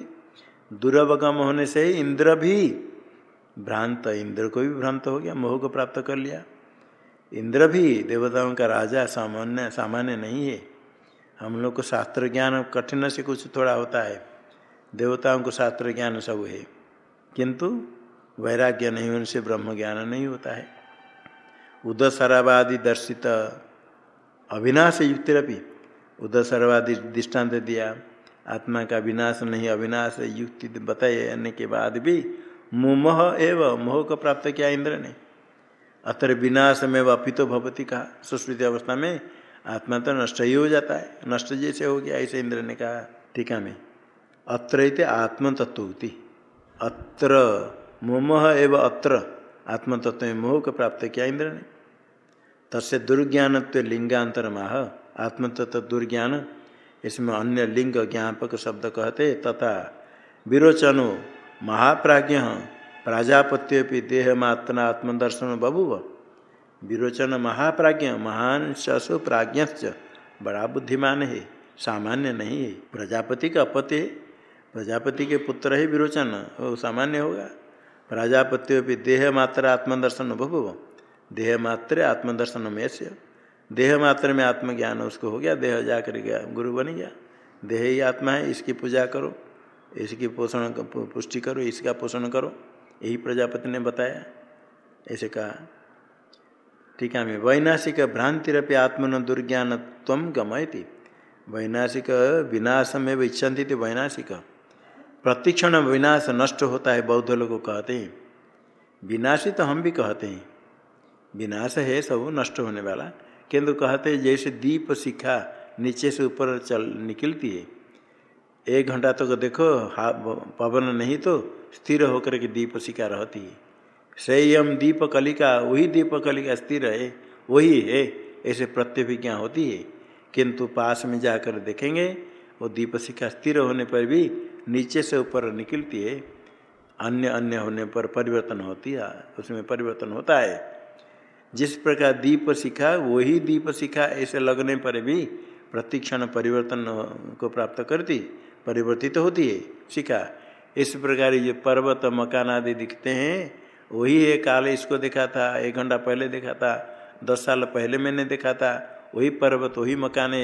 दुर्वगम होने से इंद्र भी भ्रांत, इंद्र को भी भ्रांत हो गया, मोह को प्राप्त कर लिया। इंद्र भी देवताओं का राजा, सामान्य सामान्य नहीं है। हम लोग को शास्त्र ज्ञान कठिन से कुछ थोड़ा होता है। देवताओं को शास्त्र ज्ञान सब है। किंतु वैराग्य नहीं होने से ब्रह्म ज्ञान नहीं होता है। उदसरावादि दर्शित अविनाश युक्तिरपि, उदसरवादि दृष्टांत दिया, आत्मा का विनाश नहीं, अविनाश युक्ति बताने के बाद भी मुमह एवं, मोह को प्राप्त किया इंद्र ने। अतर विनाश में अपितो भवती कहा। सुस्मृति अवस्था में आत्मा तो नष्ट ही हो जाता है, नष्ट जैसे हो गया, ऐसे इंद्र ने कहा, टीका में। अत्र आत्म तत्व होती अत्र मोमह एवं अत्र। आत्मतत्व में मोह को प्राप्त किया इंद्र ने? तस्य दुर्ज्ञान लिंगांतर माह आत्म तत्व दुर्ज्ञान, इसमें अन्य लिंग ज्ञापक शब्द कहते, तथा विरोचनो महाप्राज्ञ प्राजापत्य देह मात्रा आत्मदर्शन बभुव। विरोचन महाप्राज्ञ, महान शसु प्राज्ञ बड़ा बुद्धिमान है, सामान्य नहीं है। प्रजापति का अपत्य प्रजापति के पुत्र ही विरोचन, वो सामान्य होगा। प्रजापत्य देह मात्र आत्मदर्शन बभुव। देह मात्र आत्मदर्शन में से देह मात्र में आत्मज्ञान उसको हो गया, देह जाकर गया, गुरु बन गया। देह ही आत्मा है, इसकी पूजा करो, इसकी पोषण पुष्टि करो, इसका पोषण करो, यही प्रजापति ने बताया। ऐसे कहा, ठीक है वैनाशिक भ्रांतिरपि आत्मन दुर्ज्ञान तम गमयती। वैनाशिक विनाश में इच्छन्ति वैनाशिक। प्रतिक्षण विनाश नष्ट होता है बौद्ध लोग कहते हैं। विनाशी तो हम भी कहते हैं। विनाश है सब नष्ट होने वाला। किंतु कहते हैं, जैसे दीप शिखा नीचे से ऊपर चल निकलती है, एक घंटा तक तो देखो, हा, पवन नहीं तो स्थिर होकर के दीप शिखा रहती है। संयम दीप कलिका, वही दीप कलिका स्थिर है, वही है, ऐसे प्रत्यभिज्ञा होती है। किंतु पास में जाकर देखेंगे, वो दीप शिखा स्थिर होने पर भी नीचे से ऊपर निकलती है, अन्य अन्य होने पर परिवर्तन होती है, उसमें परिवर्तन होता है। जिस प्रकार दीप शिखा, वही दीप शिखा, ऐसे लगने पर भी प्रतिक्षण परिवर्तन को प्राप्त करती, परिवर्तित तो होती है शिखा। इस प्रकार ये पर्वत, मकान आदि दिखते हैं, वही है काल इसको देखा था एक घंटा पहले देखा था दस साल पहले मैंने देखा था वही पर्वत, वही मकान,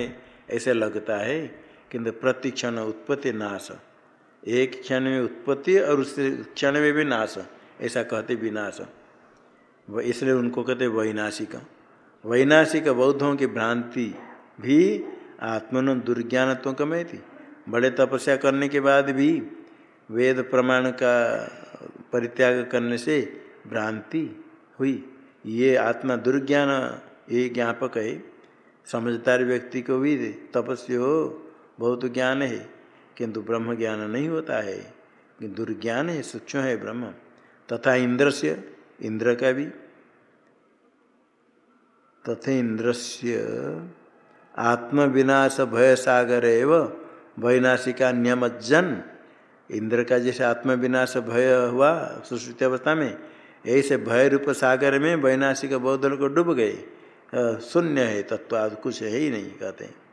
ऐसे लगता है, किंतु प्रतिक्षण उत्पत्ति नाश। एक क्षण में उत्पत्ति और उस क्षण में भी नाश। ऐसा कहते विनाश। इसलिए उनको कहते वैनाशिक। वैनाशिक बौद्धों की भ्रांति भी आत्मन दुर्ज्ञानत्व कमे थी। बड़े तपस्या करने के बाद भी वेद प्रमाण का परित्याग करने से भ्रांति हुई। ये आत्मा दुर्ज्ञान ये ज्ञापक है। समझदार व्यक्ति को भी तपस्या हो, बहुत ज्ञान है। किंतु ब्रह्म ज्ञान नहीं होता है। कि दुर्ज्ञान है, सूक्ष्म है ब्रह्म। तथा इंद्र से इंद्र का भी। तथा इंद्र से आत्मविनाश भय सागर एव वैनाशिका नियमज्जन इंद्र का जैसे आत्मविनाश भय हुआ, सुश्रुति अवस्था में, ऐसे भय रूप सागर में वैनाशिक बौद्ध को डूब गए। शून्य है, तत्व, कुछ है ही नहीं, कहते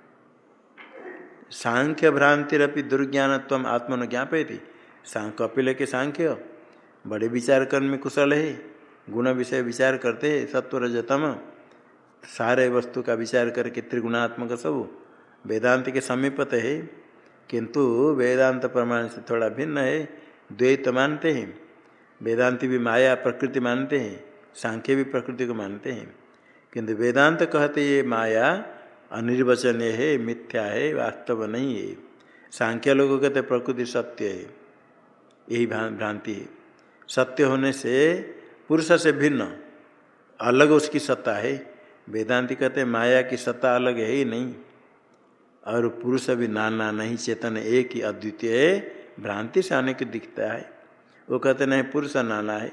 सांख्य भ्रांतिरपि दुर्ज्ञानत्व आत्मन ज्ञापे थी कपिल के सांख्य। बड़े विचार करने में कुशल है। गुण विषय विचार करते सत्व रजतम। सारे वस्तु का विचार करके त्रिगुणात्मक सब। वेदांत के समीपत है, किंतु वेदांत प्रमाण से थोड़ा भिन्न है। द्वैत मानते हैं। वेदांति भी माया प्रकृति मानते हैं। सांख्य भी प्रकृति को मानते हैं। किंतु वेदांत कहते ये माया अनिर्वचनीय है, मिथ्या है, वास्तव नहीं है। सांख्य लोग कहते प्रकृति सत्य है। यही भ्रांति है। सत्य होने से पुरुष से भिन्न, अलग उसकी सत्ता है। वेदांति कहते माया की सत्ता अलग है ही नहीं। और पुरुष भी नाना नहीं, चेतन एक ही अद्वितीय है। भ्रांति से अनेक दिखता है। वो कहते नहीं, पुरुष नाना है।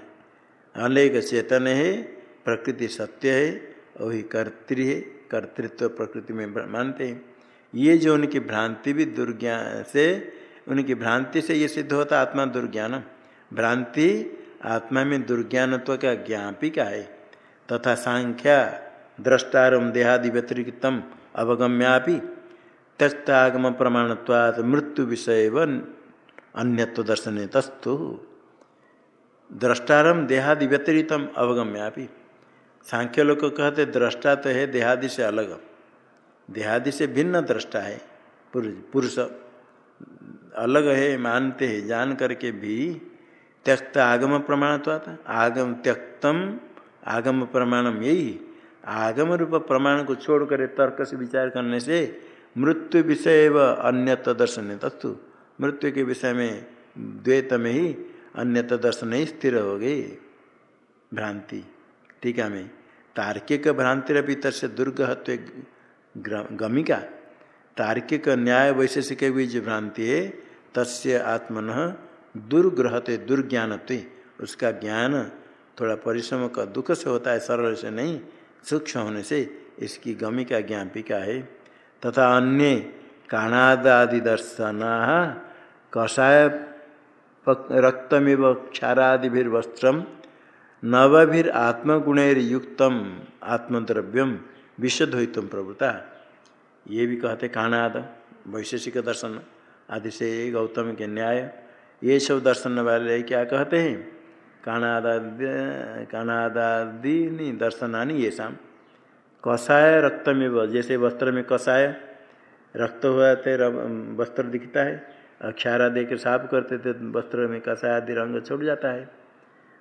अनेक चेतन है, प्रकृति सत्य है, वही कर्तृ है। कर्तृत्व प्रकृति में मानते हैं। ये जो उनकी भ्रांति भी दुर्ज्ञान से, उनकी भ्रांति से ये सिद्ध होता आत्मा दुर्ज्ञान भ्रांति आत्मा में दुर्ज्ञानत्व का ज्ञापिका है। तथा सांख्या द्रष्टारम देहादि व्यतिरिक्तम अवगम्यापि त्यक्तागम प्रमाणत्वात् मृत्यु विषय व अन्यत्व दर्शन तस्तु। द्रष्टारम देहादि व्यतिरिक्तम अवगम्यापि। सांख्य लोग कहते दृष्टा तो है, देहादि से अलग। देहादि से भिन्न दृष्टा है। पुरुष अलग है, मानते हैं। जान करके भी त्यक्त आगम प्रमाण तो आता आगम त्यक्तम, आगम प्रमाणम यही। आगम रूप प्रमाण को छोड़कर तर्क से विचार करने से मृत्यु विषय व अन्यत दर्शन तस्तु मृत्यु के विषय में द्वैत में ही अन्यत दर्शन ही स्थिर हो गई। भ्रांति। टीका में, तार्किक भ्रांति भीतर से दुर्गहत्व गमिका, तार्किक न्याय वैशेषिक जो भ्रांति है तस्य आत्मन दुर्ग्रहते दुर्ज्ञानते उसका ज्ञान थोड़ा परिश्रम का दुख से होता है, सरल से नहीं, सूक्ष्म होने से इसकी गमिका ज्ञापिका है। तथा अन्य काणादादि दर्शना कषाय रक्तमिव क्षारादिर्वस्त्रम नवभिर आत्मगुणैर युक्तम आत्मद्रव्यम विशुद्धित्व प्रभुता ये भी कहते कानाद, वैशेषिक दर्शन आदि से गौतम के न्याय। ये सब दर्शन वाले क्या कहते हैं? कानादादि कानादादि दर्शनानी ये शाम कषाय रक्त में जैसे वस्त्र में कषाय रक्त हो जाते वस्त्र दिखता है, अक्षारा दे के साफ़ करते थे, वस्त्र में कषाय आदि रंग छोड़ जाता है।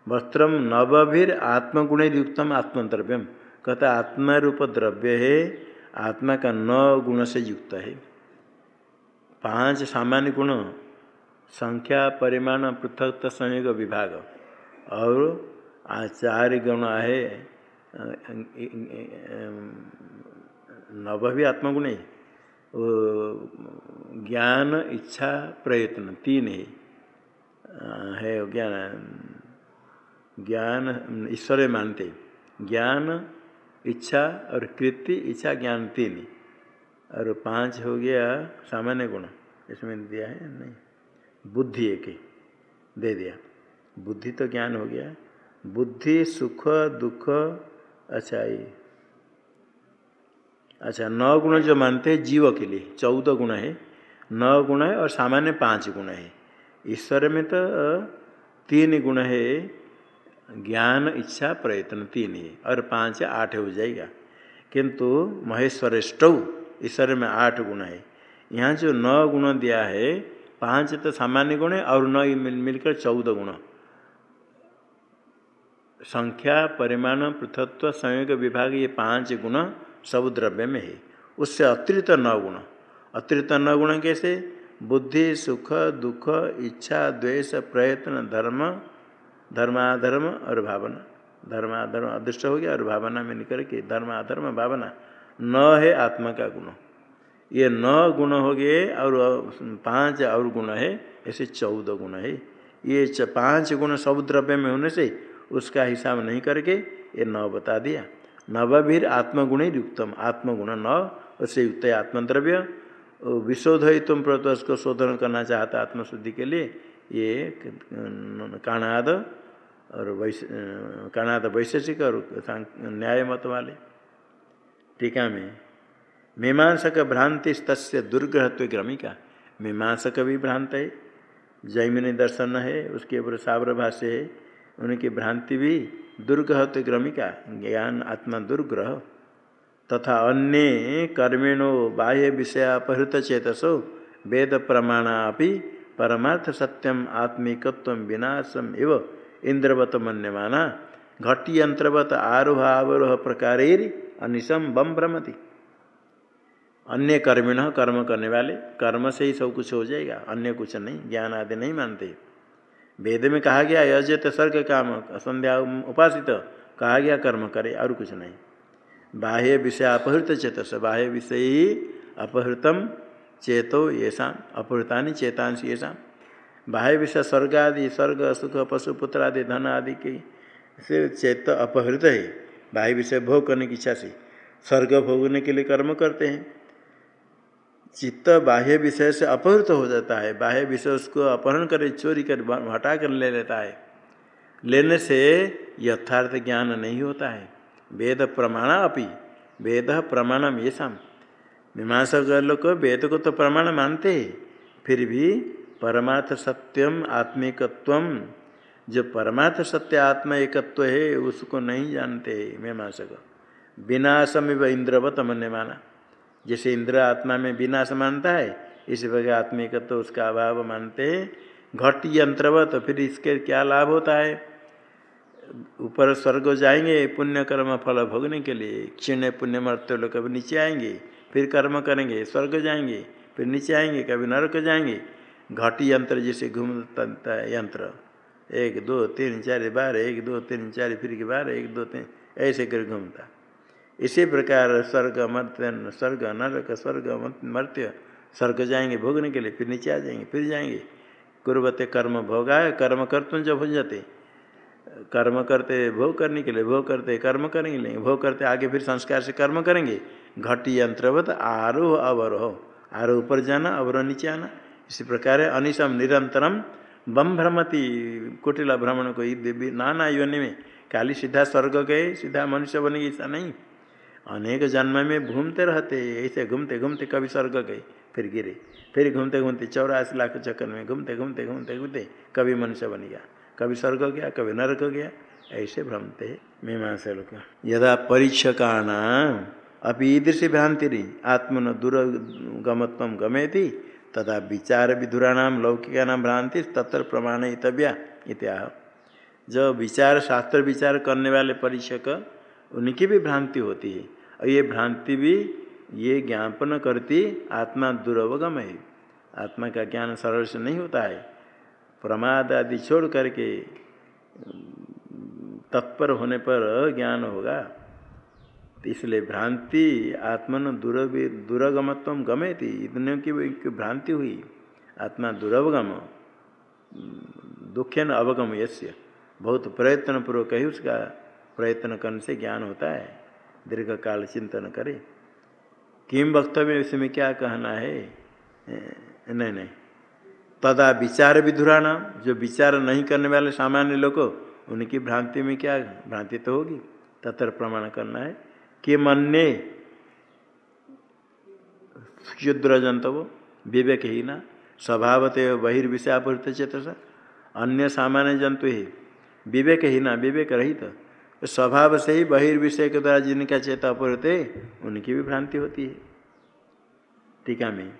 वस्त्र नवभिर आत्मगुण युक्तम आत्मद्रव्यम कहता आत्मा रूप द्रव्य है आत्मा का नव गुण से युक्त है पाँच सामान्य गुण, संख्या, परिमाण पृथक संयोग, विभाग। और आचार्य गुण है नव भी आत्मगुण है ज्ञान, इच्छा, प्रयत्न, तीन है। ज्ञान ज्ञान, ईश्वर मानते। ज्ञान, इच्छा और कृति, इच्छा ज्ञान तीन और पाँच हो गया सामान्य गुण। इसमें दिया है नहीं? बुद्धि एक ही। दे दिया। बुद्धि तो ज्ञान हो गया। बुद्धि सुख, दुख अच्छा ये अच्छा नौ गुण जो मानते हैं जीव के लिए। चौदह गुण है। नौ गुण है और सामान्य पाँच गुण है। ईश्वर में तो तीन गुण है। ज्ञान, इच्छा, प्रयत्न तीन ही। और पाँच, आठ हो जाएगा। किंतु महेश्वर ईश्वर में आठ गुण है। यहाँ जो नौ गुण दिया है, पाँच तो सामान्य गुण है और नौ मिल, मिलकर चौदह गुण। संख्या, परिमाण, पृथत्व, संयोग, विभाग ये पाँच गुण सब द्रव्य में है। उससे अतिरिक्त नौ गुण। अतिरिक्त नौ गुण कैसे? बुद्धि, सुख, दुख, इच्छा, द्वेष, प्रयत्न, धर्म धर्माधर्म और भावना। धर्माधर्म अदृष्ट हो गया और भावना में निकल के धर्माधर्म भावना। न है आत्मा का गुण। ये नौ गुण हो गए और पाँच और गुण है, ऐसे चौदह गुण है। ये पाँच गुण सब द्रव्य में होने से उसका हिसाब नहीं करके ये नौ बता दिया। नवभीर आत्मगुण ही युक्तम। आत्मगुण नौ उससे युक्त है आत्मद्रव्य। विशोध ही तुम प्रत को शोधन करना चाहता आत्मशुद्धि के लिए ये काणाद और वैश काणाद वैशेषिक और न्याय मत वाले टीका में, मीमांसक भ्रांति तस्य दुर्ग्रहत्व क्रमिका मीमांसक भी भ्रांत है, जैमिनी दर्शन है, उसके ऊपर सावर भाष्य है, उनकी भ्रांति भी दुर्ग्रहत्व क्रमिका ज्ञान, आत्मा दुर्ग्रह। तथा अन्य कर्मिणो बाह्य विषय अपहृत चेतसो, वेद प्रमाणा परमार्थ सत्यम आत्मिकत्व विनाशम एवं इंद्रवत मन्यमाना घटी यंत्रवत आरोह अवरोह प्रकार अनिशम बम भ्रमति। अन्य कर्मिण कर्म करने वाले, कर्म से ही सब कुछ हो जाएगा, अन्य कुछ नहीं, ज्ञान आदि नहीं मानते। वेद में कहा गया, यजत सर्ग काम संध्या उपासित, कहा गया, कर्म करे और कुछ नहीं। बाह्य विषय अपहृत चेतस, बाह्य विषय ही अपहृतम चेतो ये अपहृता चेतांश ये बाह्य विषय, स्वर्ग आदि, स्वर्ग, सुख पशुपुत्र आदि, धन आदि की से चेत अपहृत है। बाह्य विषय भोग करने की इच्छा से स्वर्ग भोगने के लिए कर्म करते हैं। चित्त बाह्य विषय से अपहृत हो जाता है। बाह्य विषय उसको अपहरण कर, चोरी कर, हटा कर ले लेता है। लेने से यथार्थ ज्ञान नहीं होता है। वेद प्रमाण अपनी वेद प्रमाणम ये शाम मीमांसा लोग वेद को तो प्रमाण मानते हैं, फिर भी परमार्थ सत्यम आत्मिकत्व जो परमार्थ सत्य आत्म एकत्व है, उसको नहीं जानते मीमांसक विनाशम इंद्रवत मन माना। जैसे इंद्र आत्मा में विनाश मानता है, इसी प्रकार आत्मिक तो उसका अभाव मानते हैं। घट यंत्रवत तो फिर इसके क्या लाभ होता है? ऊपर स्वर्ग जाएँगे पुण्य कर्म फल भोगने के लिए। क्षीण पुण्य मरते लोग कभी नीचे आएँगे, फिर कर्म करेंगे, स्वर्ग जाएँगे, फिर नीचे आएँगे, कभी नरक जाएँगे। घटी यंत्र जैसे घूमता यंत्र। एक, दो, तीन, चार बार, एक, दो, तीन, चार, फिर के बार, एक, दो, तीन, ऐसे कर घूमता। इसी प्रकार स्वर्ग, मर्त्य, स्वर्ग, नरक, स्वर्ग, मर्त्य स्वर्ग जाएँगे भोगने के लिए, फिर नीचे आ जाएँगे, फिर जाएँगे। कुर्बते कर्म भोगाए कर्म कर तुम जब हो जाते। कर्म करते, भोग करने के लिए भोग करते, कर्म करेंगे लेंगे भोग करते, आगे फिर संस्कार से कर्म करेंगे। घट यंत्रवत आरोह अवरोह। आरोह ऊपर जाना, अवरोह नीचे आना। इसी प्रकार अनिशम निरंतरम, बम भ्रमति, कुटिला भ्रमण को नाना योनि में, काली सीधा स्वर्ग गए सीधा मनुष्य बनेगी ऐसा नहीं। अनेक जन्म में घूमते रहते, ऐसे घूमते घूमते कभी स्वर्ग गए, फिर गिरे। फिर घूमते घूमते चौरासी लाख चक्कर में घूमते घूमते घूमते घूमते कभी मनुष्य बन गया, कभी स्वर्ग गया, कभी नरक गया, ऐसे भ्रमते मीमांसा लोग। यदा परीक्षकाना अभी ईदृशी भ्रांति रही आत्मन दुर्गमत्व गमे थी तथा विचार विधुराणाम लौकिका भ्रांति तत्र प्रमाण प्रमाणितव्या इत्या जो विचार, शास्त्र विचार करने वाले परीक्षक उनकी भी भ्रांति होती है। और ये भ्रांति भी, ये ज्ञापन करती आत्मा दुर्वगम है आत्मा का ज्ञान सरल से नहीं होता है। प्रमाद आदि छोड़ करके, तत्पर होने पर ज्ञान होगा। इसलिए भ्रांति आत्मन दुर दुर्गमत्व गमे थी इतने की भ्रांति हुई। आत्मा दुर्वगम दुखे न अवगम यश्य बहुत प्रयत्न पूर्वक ही उसका प्रयत्न करने से ज्ञान होता है। दीर्घ काल चिंतन करे। किम वक्तव्य इसमें क्या कहना है? नहीं नहीं। तदा विचार विधुराना जो विचार नहीं करने वाले सामान्य लोग, उनकी भ्रांति में क्या, भ्रांति तो होगी। तत्र प्रमाण करना है। कि मन्ने क्षुद्र जंतव विवेक ही ना, स्वभावते बहिर्विषयापूर्त चेतसा, अन्य सामान्य जंतु ही। विवेक ही ना, विवेक रहित। स्वभाव से ही बहिर्विषय के द्वारा जिनका चेता होते उनकी भी भ्रांति होती है। टीका में।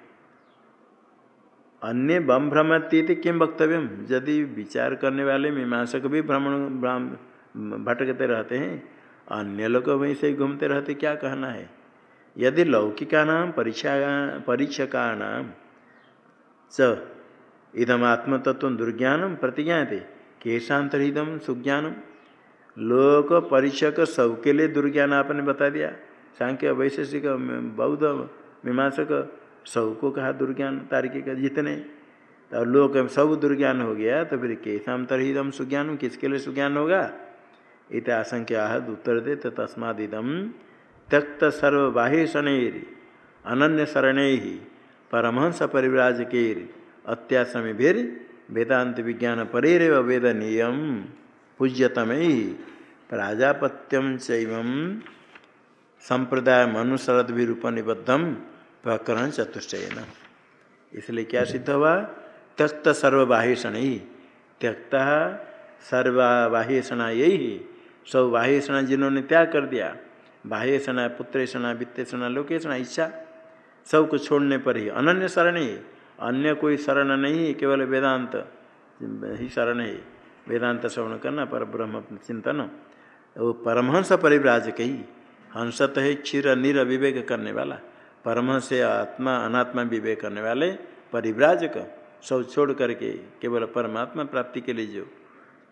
अन्य बम भ्रमती किम वक्तव्य? यदि विचार करने वाले मीमांसक भी भ्रमण भटकते रहते हैं अन्य लोग वहीं से घूमते रहते, क्या कहना है? यदि लौकिका नाम परीक्षा परीक्षका नाम च इदम आत्मतत्व दुर्ज्ञानम प्रतिज्ञाते केशांतरिदम सुज्ञानम लोक परीक्षक सबके लिए दुर्ज्ञान आपने बता दिया। सांख्य, वैशेषिक, बौद्ध, मीमांसक सबको कहा दुर्ज्ञान, तार्किक, जितने। तो लोक सब दुर्ज्ञान हो गया तो फिर केसाम तरहिदम सुज्ञान किसके लिए सुज्ञान होगा? इत आशंका उत्तर दे तस्मादिदम त्यक्त सर्वबाह्य शनैर अनन्य शरणे ही परमहंस परिव्राजकेर अत्यासमीभिर वेदांत विज्ञान परेरव वेदनीयम पूज्यतम प्राजापत्यम चैवम संप्रदाय मनुशरद विरूप निबद्धम प्रकरण चतुष्टयन। इसलिए क्या सिद्ध हुआ? त्यक्त सर्वबाह्यषण ही त्यक्त सर्वबाह्यषण यही सब बाह्यषण जिन्होंने त्याग कर दिया बाह्यषण पुत्रेषणा वित्तेषणा लोकेषणा इच्छा सब कुछ छोड़ने पर ही। अनन्य शरण ही। अन्य कोई शरण नहीं, केवल वेदांत। ही शरण है। वेदांत श्रवण करना पर ब्रह्म चिंतन। वो परमहंस परिव्राजक ही। हंसत है क्षीर निर विवेक करने वाला। परमहंस आत्मा, अनात्मा विवेक करने वाले परिव्राजक। सब छोड़ करके केवल परमात्मा प्राप्ति के लिए जो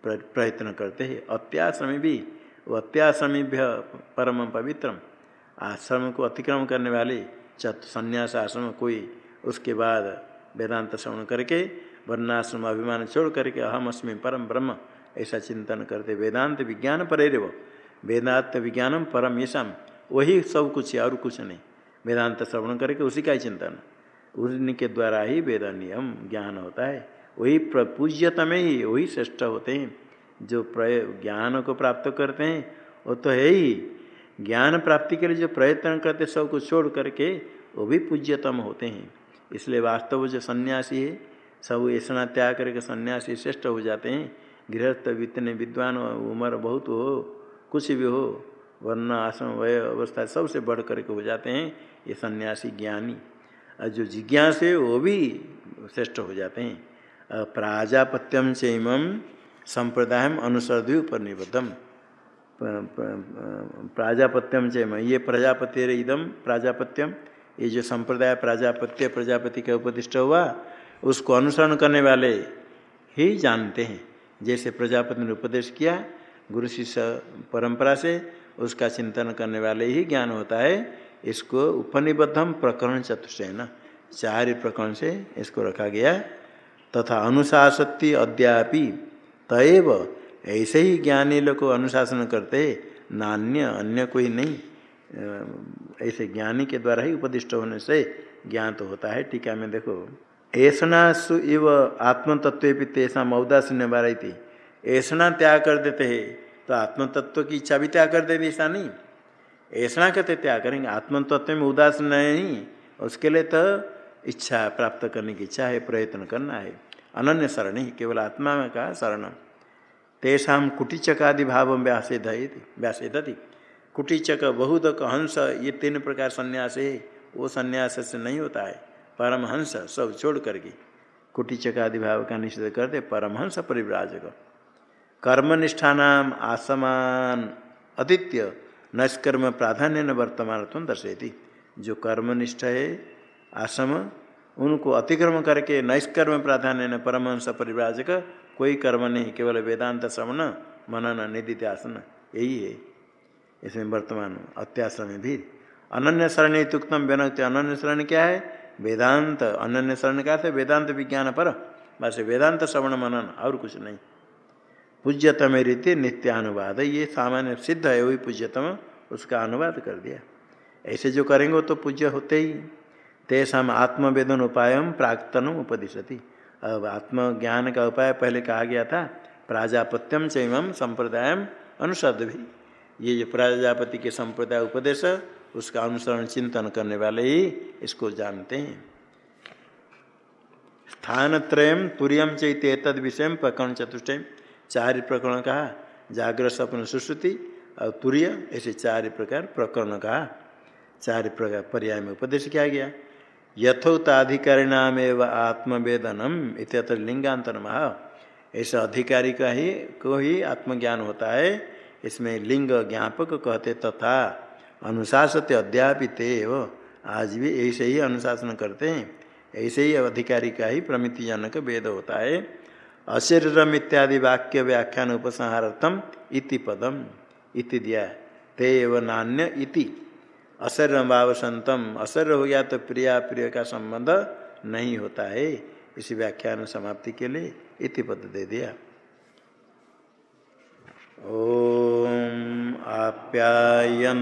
प्रयत्न करते हैं। अत्याश्रमी भी, वो अत्याश्रमीभ्य परम पवित्रम। आश्रम को अतिक्रम करने वाले चत संन्यास आश्रम कोई, उसके बाद वेदांत श्रवण करके, वर्णाश्रम अभिमान छोड़ करके अहम अस्मी परम ब्रह्म, ऐसा चिंतन करते वेदांत विज्ञान परेरव वेदांत विज्ञानम परम यशाम वही सब कुछ और कुछ नहीं। वेदांत श्रवण करके उसी का ही चिंतन। उनके द्वारा ही वेद नियम ज्ञान होता है। वही पूज्यतम ही वही श्रेष्ठ होते हैं, जो प्रय, ज्ञान को प्राप्त करते हैं। वो तो है ही। ज्ञान प्राप्ति के लिए जो प्रयत्न करते सब कुछ छोड़ करके वो भी पूज्यतम होते हैं। इसलिए वास्तव जो सन्यासी है, सब ऐसा त्याग करके सन्यासी श्रेष्ठ हो जाते हैं। गृहस्थ इतने विद्वान उम्र बहुत हो, कुछ भी हो वर्ण आश्रम वय, अवस्था सबसे बढ़ करके हो जाते हैं, ये सन्यासी ज्ञानी। और जो जिज्ञास है, वो भी श्रेष्ठ हो जाते हैं। प्राजापत्यम से इमम संप्रदाय अनुसर्धी पर निबद्धम प्राजापत्यम चे ये प्रजापति इदम प्राजापत्यम ये जो संप्रदाय प्राजापत्य प्रजापति का उपदिष्ट हुआ, उसको अनुसरण करने वाले ही जानते हैं। जैसे प्रजापति ने उपदेश किया, गुरु शिष्य परंपरा से उसका चिंतन करने वाले ही ज्ञान होता है, इसको उपनिबद्धम प्रकरण चतुष्टयन, चार प्रकरण से इसको रखा गया। तथा अनुशासती अद्यापि तएव ऐसे ही ज्ञानी लोग अनुशासन करते, नान्य अन्य कोई नहीं। ऐसे ज्ञानी के द्वारा ही उपदिष्ट होने से ज्ञान तो होता है। टीका में देखो, ऐसनासु इव आत्मतत्व तेषा मौदासीन्य बारही थी ऐसा त्याग कर देते हैं तो आत्मतत्व की इच्छा भी त्याग कर देते ऐसा नहीं। ऐसा कहते त्याग करेंगे। आत्मतत्व में उदासीन नहीं, उसके लिए तो इच्छा प्राप्त करने की इच्छा है, प्रयत्न करना है। अनन्य शरण ही केवल आत्मा में कहा शरण। तेषा कुटिचकादि भाव व्यासेद व्यासेदति कुटिचक बहुत हंस ये तीन प्रकार संन्यास है, वो संन्यास से नहीं होता है। परमहंस सब छोड़ करके कुटिचकादि भाव का निषेध करते, परमहंस परिव्राजक। कर्मनिष्ठान आसमान अतिथ्य नष्कर्म प्राधान्य न वर्तमान तुम दर्शेती जो कर्मनिष्ठ है आसम, उनको अतिक्रम करके नैष्कर्म प्राधान्य न परमहंस परिव्राजक, कोई कर्म नहीं, केवल वेदांत श्रवण, मनन निदित आसन, यही है। इसमें वर्तमान अत्याश्रम भी। अनन्य शरण युक्तम व्यनक्ति अनन्य शरण क्या है? वेदांत। अनन्य शरण क्या थे? वेदांत विज्ञान पर। बस वेदांत श्रवण, मनन, और कुछ नहीं। पूज्यतम रीति नित्यानुवाद। ये सामान्य सिद्ध है, वही पूज्यतम उसका अनुवाद कर दिया। ऐसे जो करेंगे तो पूज्य होते ही। तेषा आत्मवेदन उपाय प्राक्तन उपदिशति। अब आत्मज्ञान का उपाय पहले कहा गया था प्राजापत्यम चैम संप्रदाय अनुसद भी ये जो प्राजापति के संप्रदाय उपदेश, उसका अनुसरण चिंतन करने वाले ही इसको जानते हैं। स्थान त्रयम तुरियम चैत तद विषय प्रकरण चतुष्ट चार प्रकरण कहा जागृत स्वप्न सुश्रुति, और तुरीय, ऐसे चार प्रकार प्रकरण कहा। चार प्रकार पर्याय में उपदेश किया गया। यथोताधिकारिणाम एवं आत्मवेदनम इतर लिंगांतर महा ऐसा अधिकारी का ही को ही आत्मज्ञान होता है, इसमें लिंग ज्ञापक कहते तथा अनुशासते अध्यापित आज भी ऐसे ही अनुशासन करते हैं। ऐसे ही अधिकारी का ही प्रमितिजनक वेद होता है। अशरीरम इत्यादि वाक्य व्याख्यान उपसंहार्थम इति पदम इति दिया। ते एव नान्य इति। असर भाव संतम असर हो गया तो प्रिया प्रिय का संबंध नहीं होता है। इसी व्याख्यान समाप्ति के लिए इति पद दे दिया। ओम आप्यायन।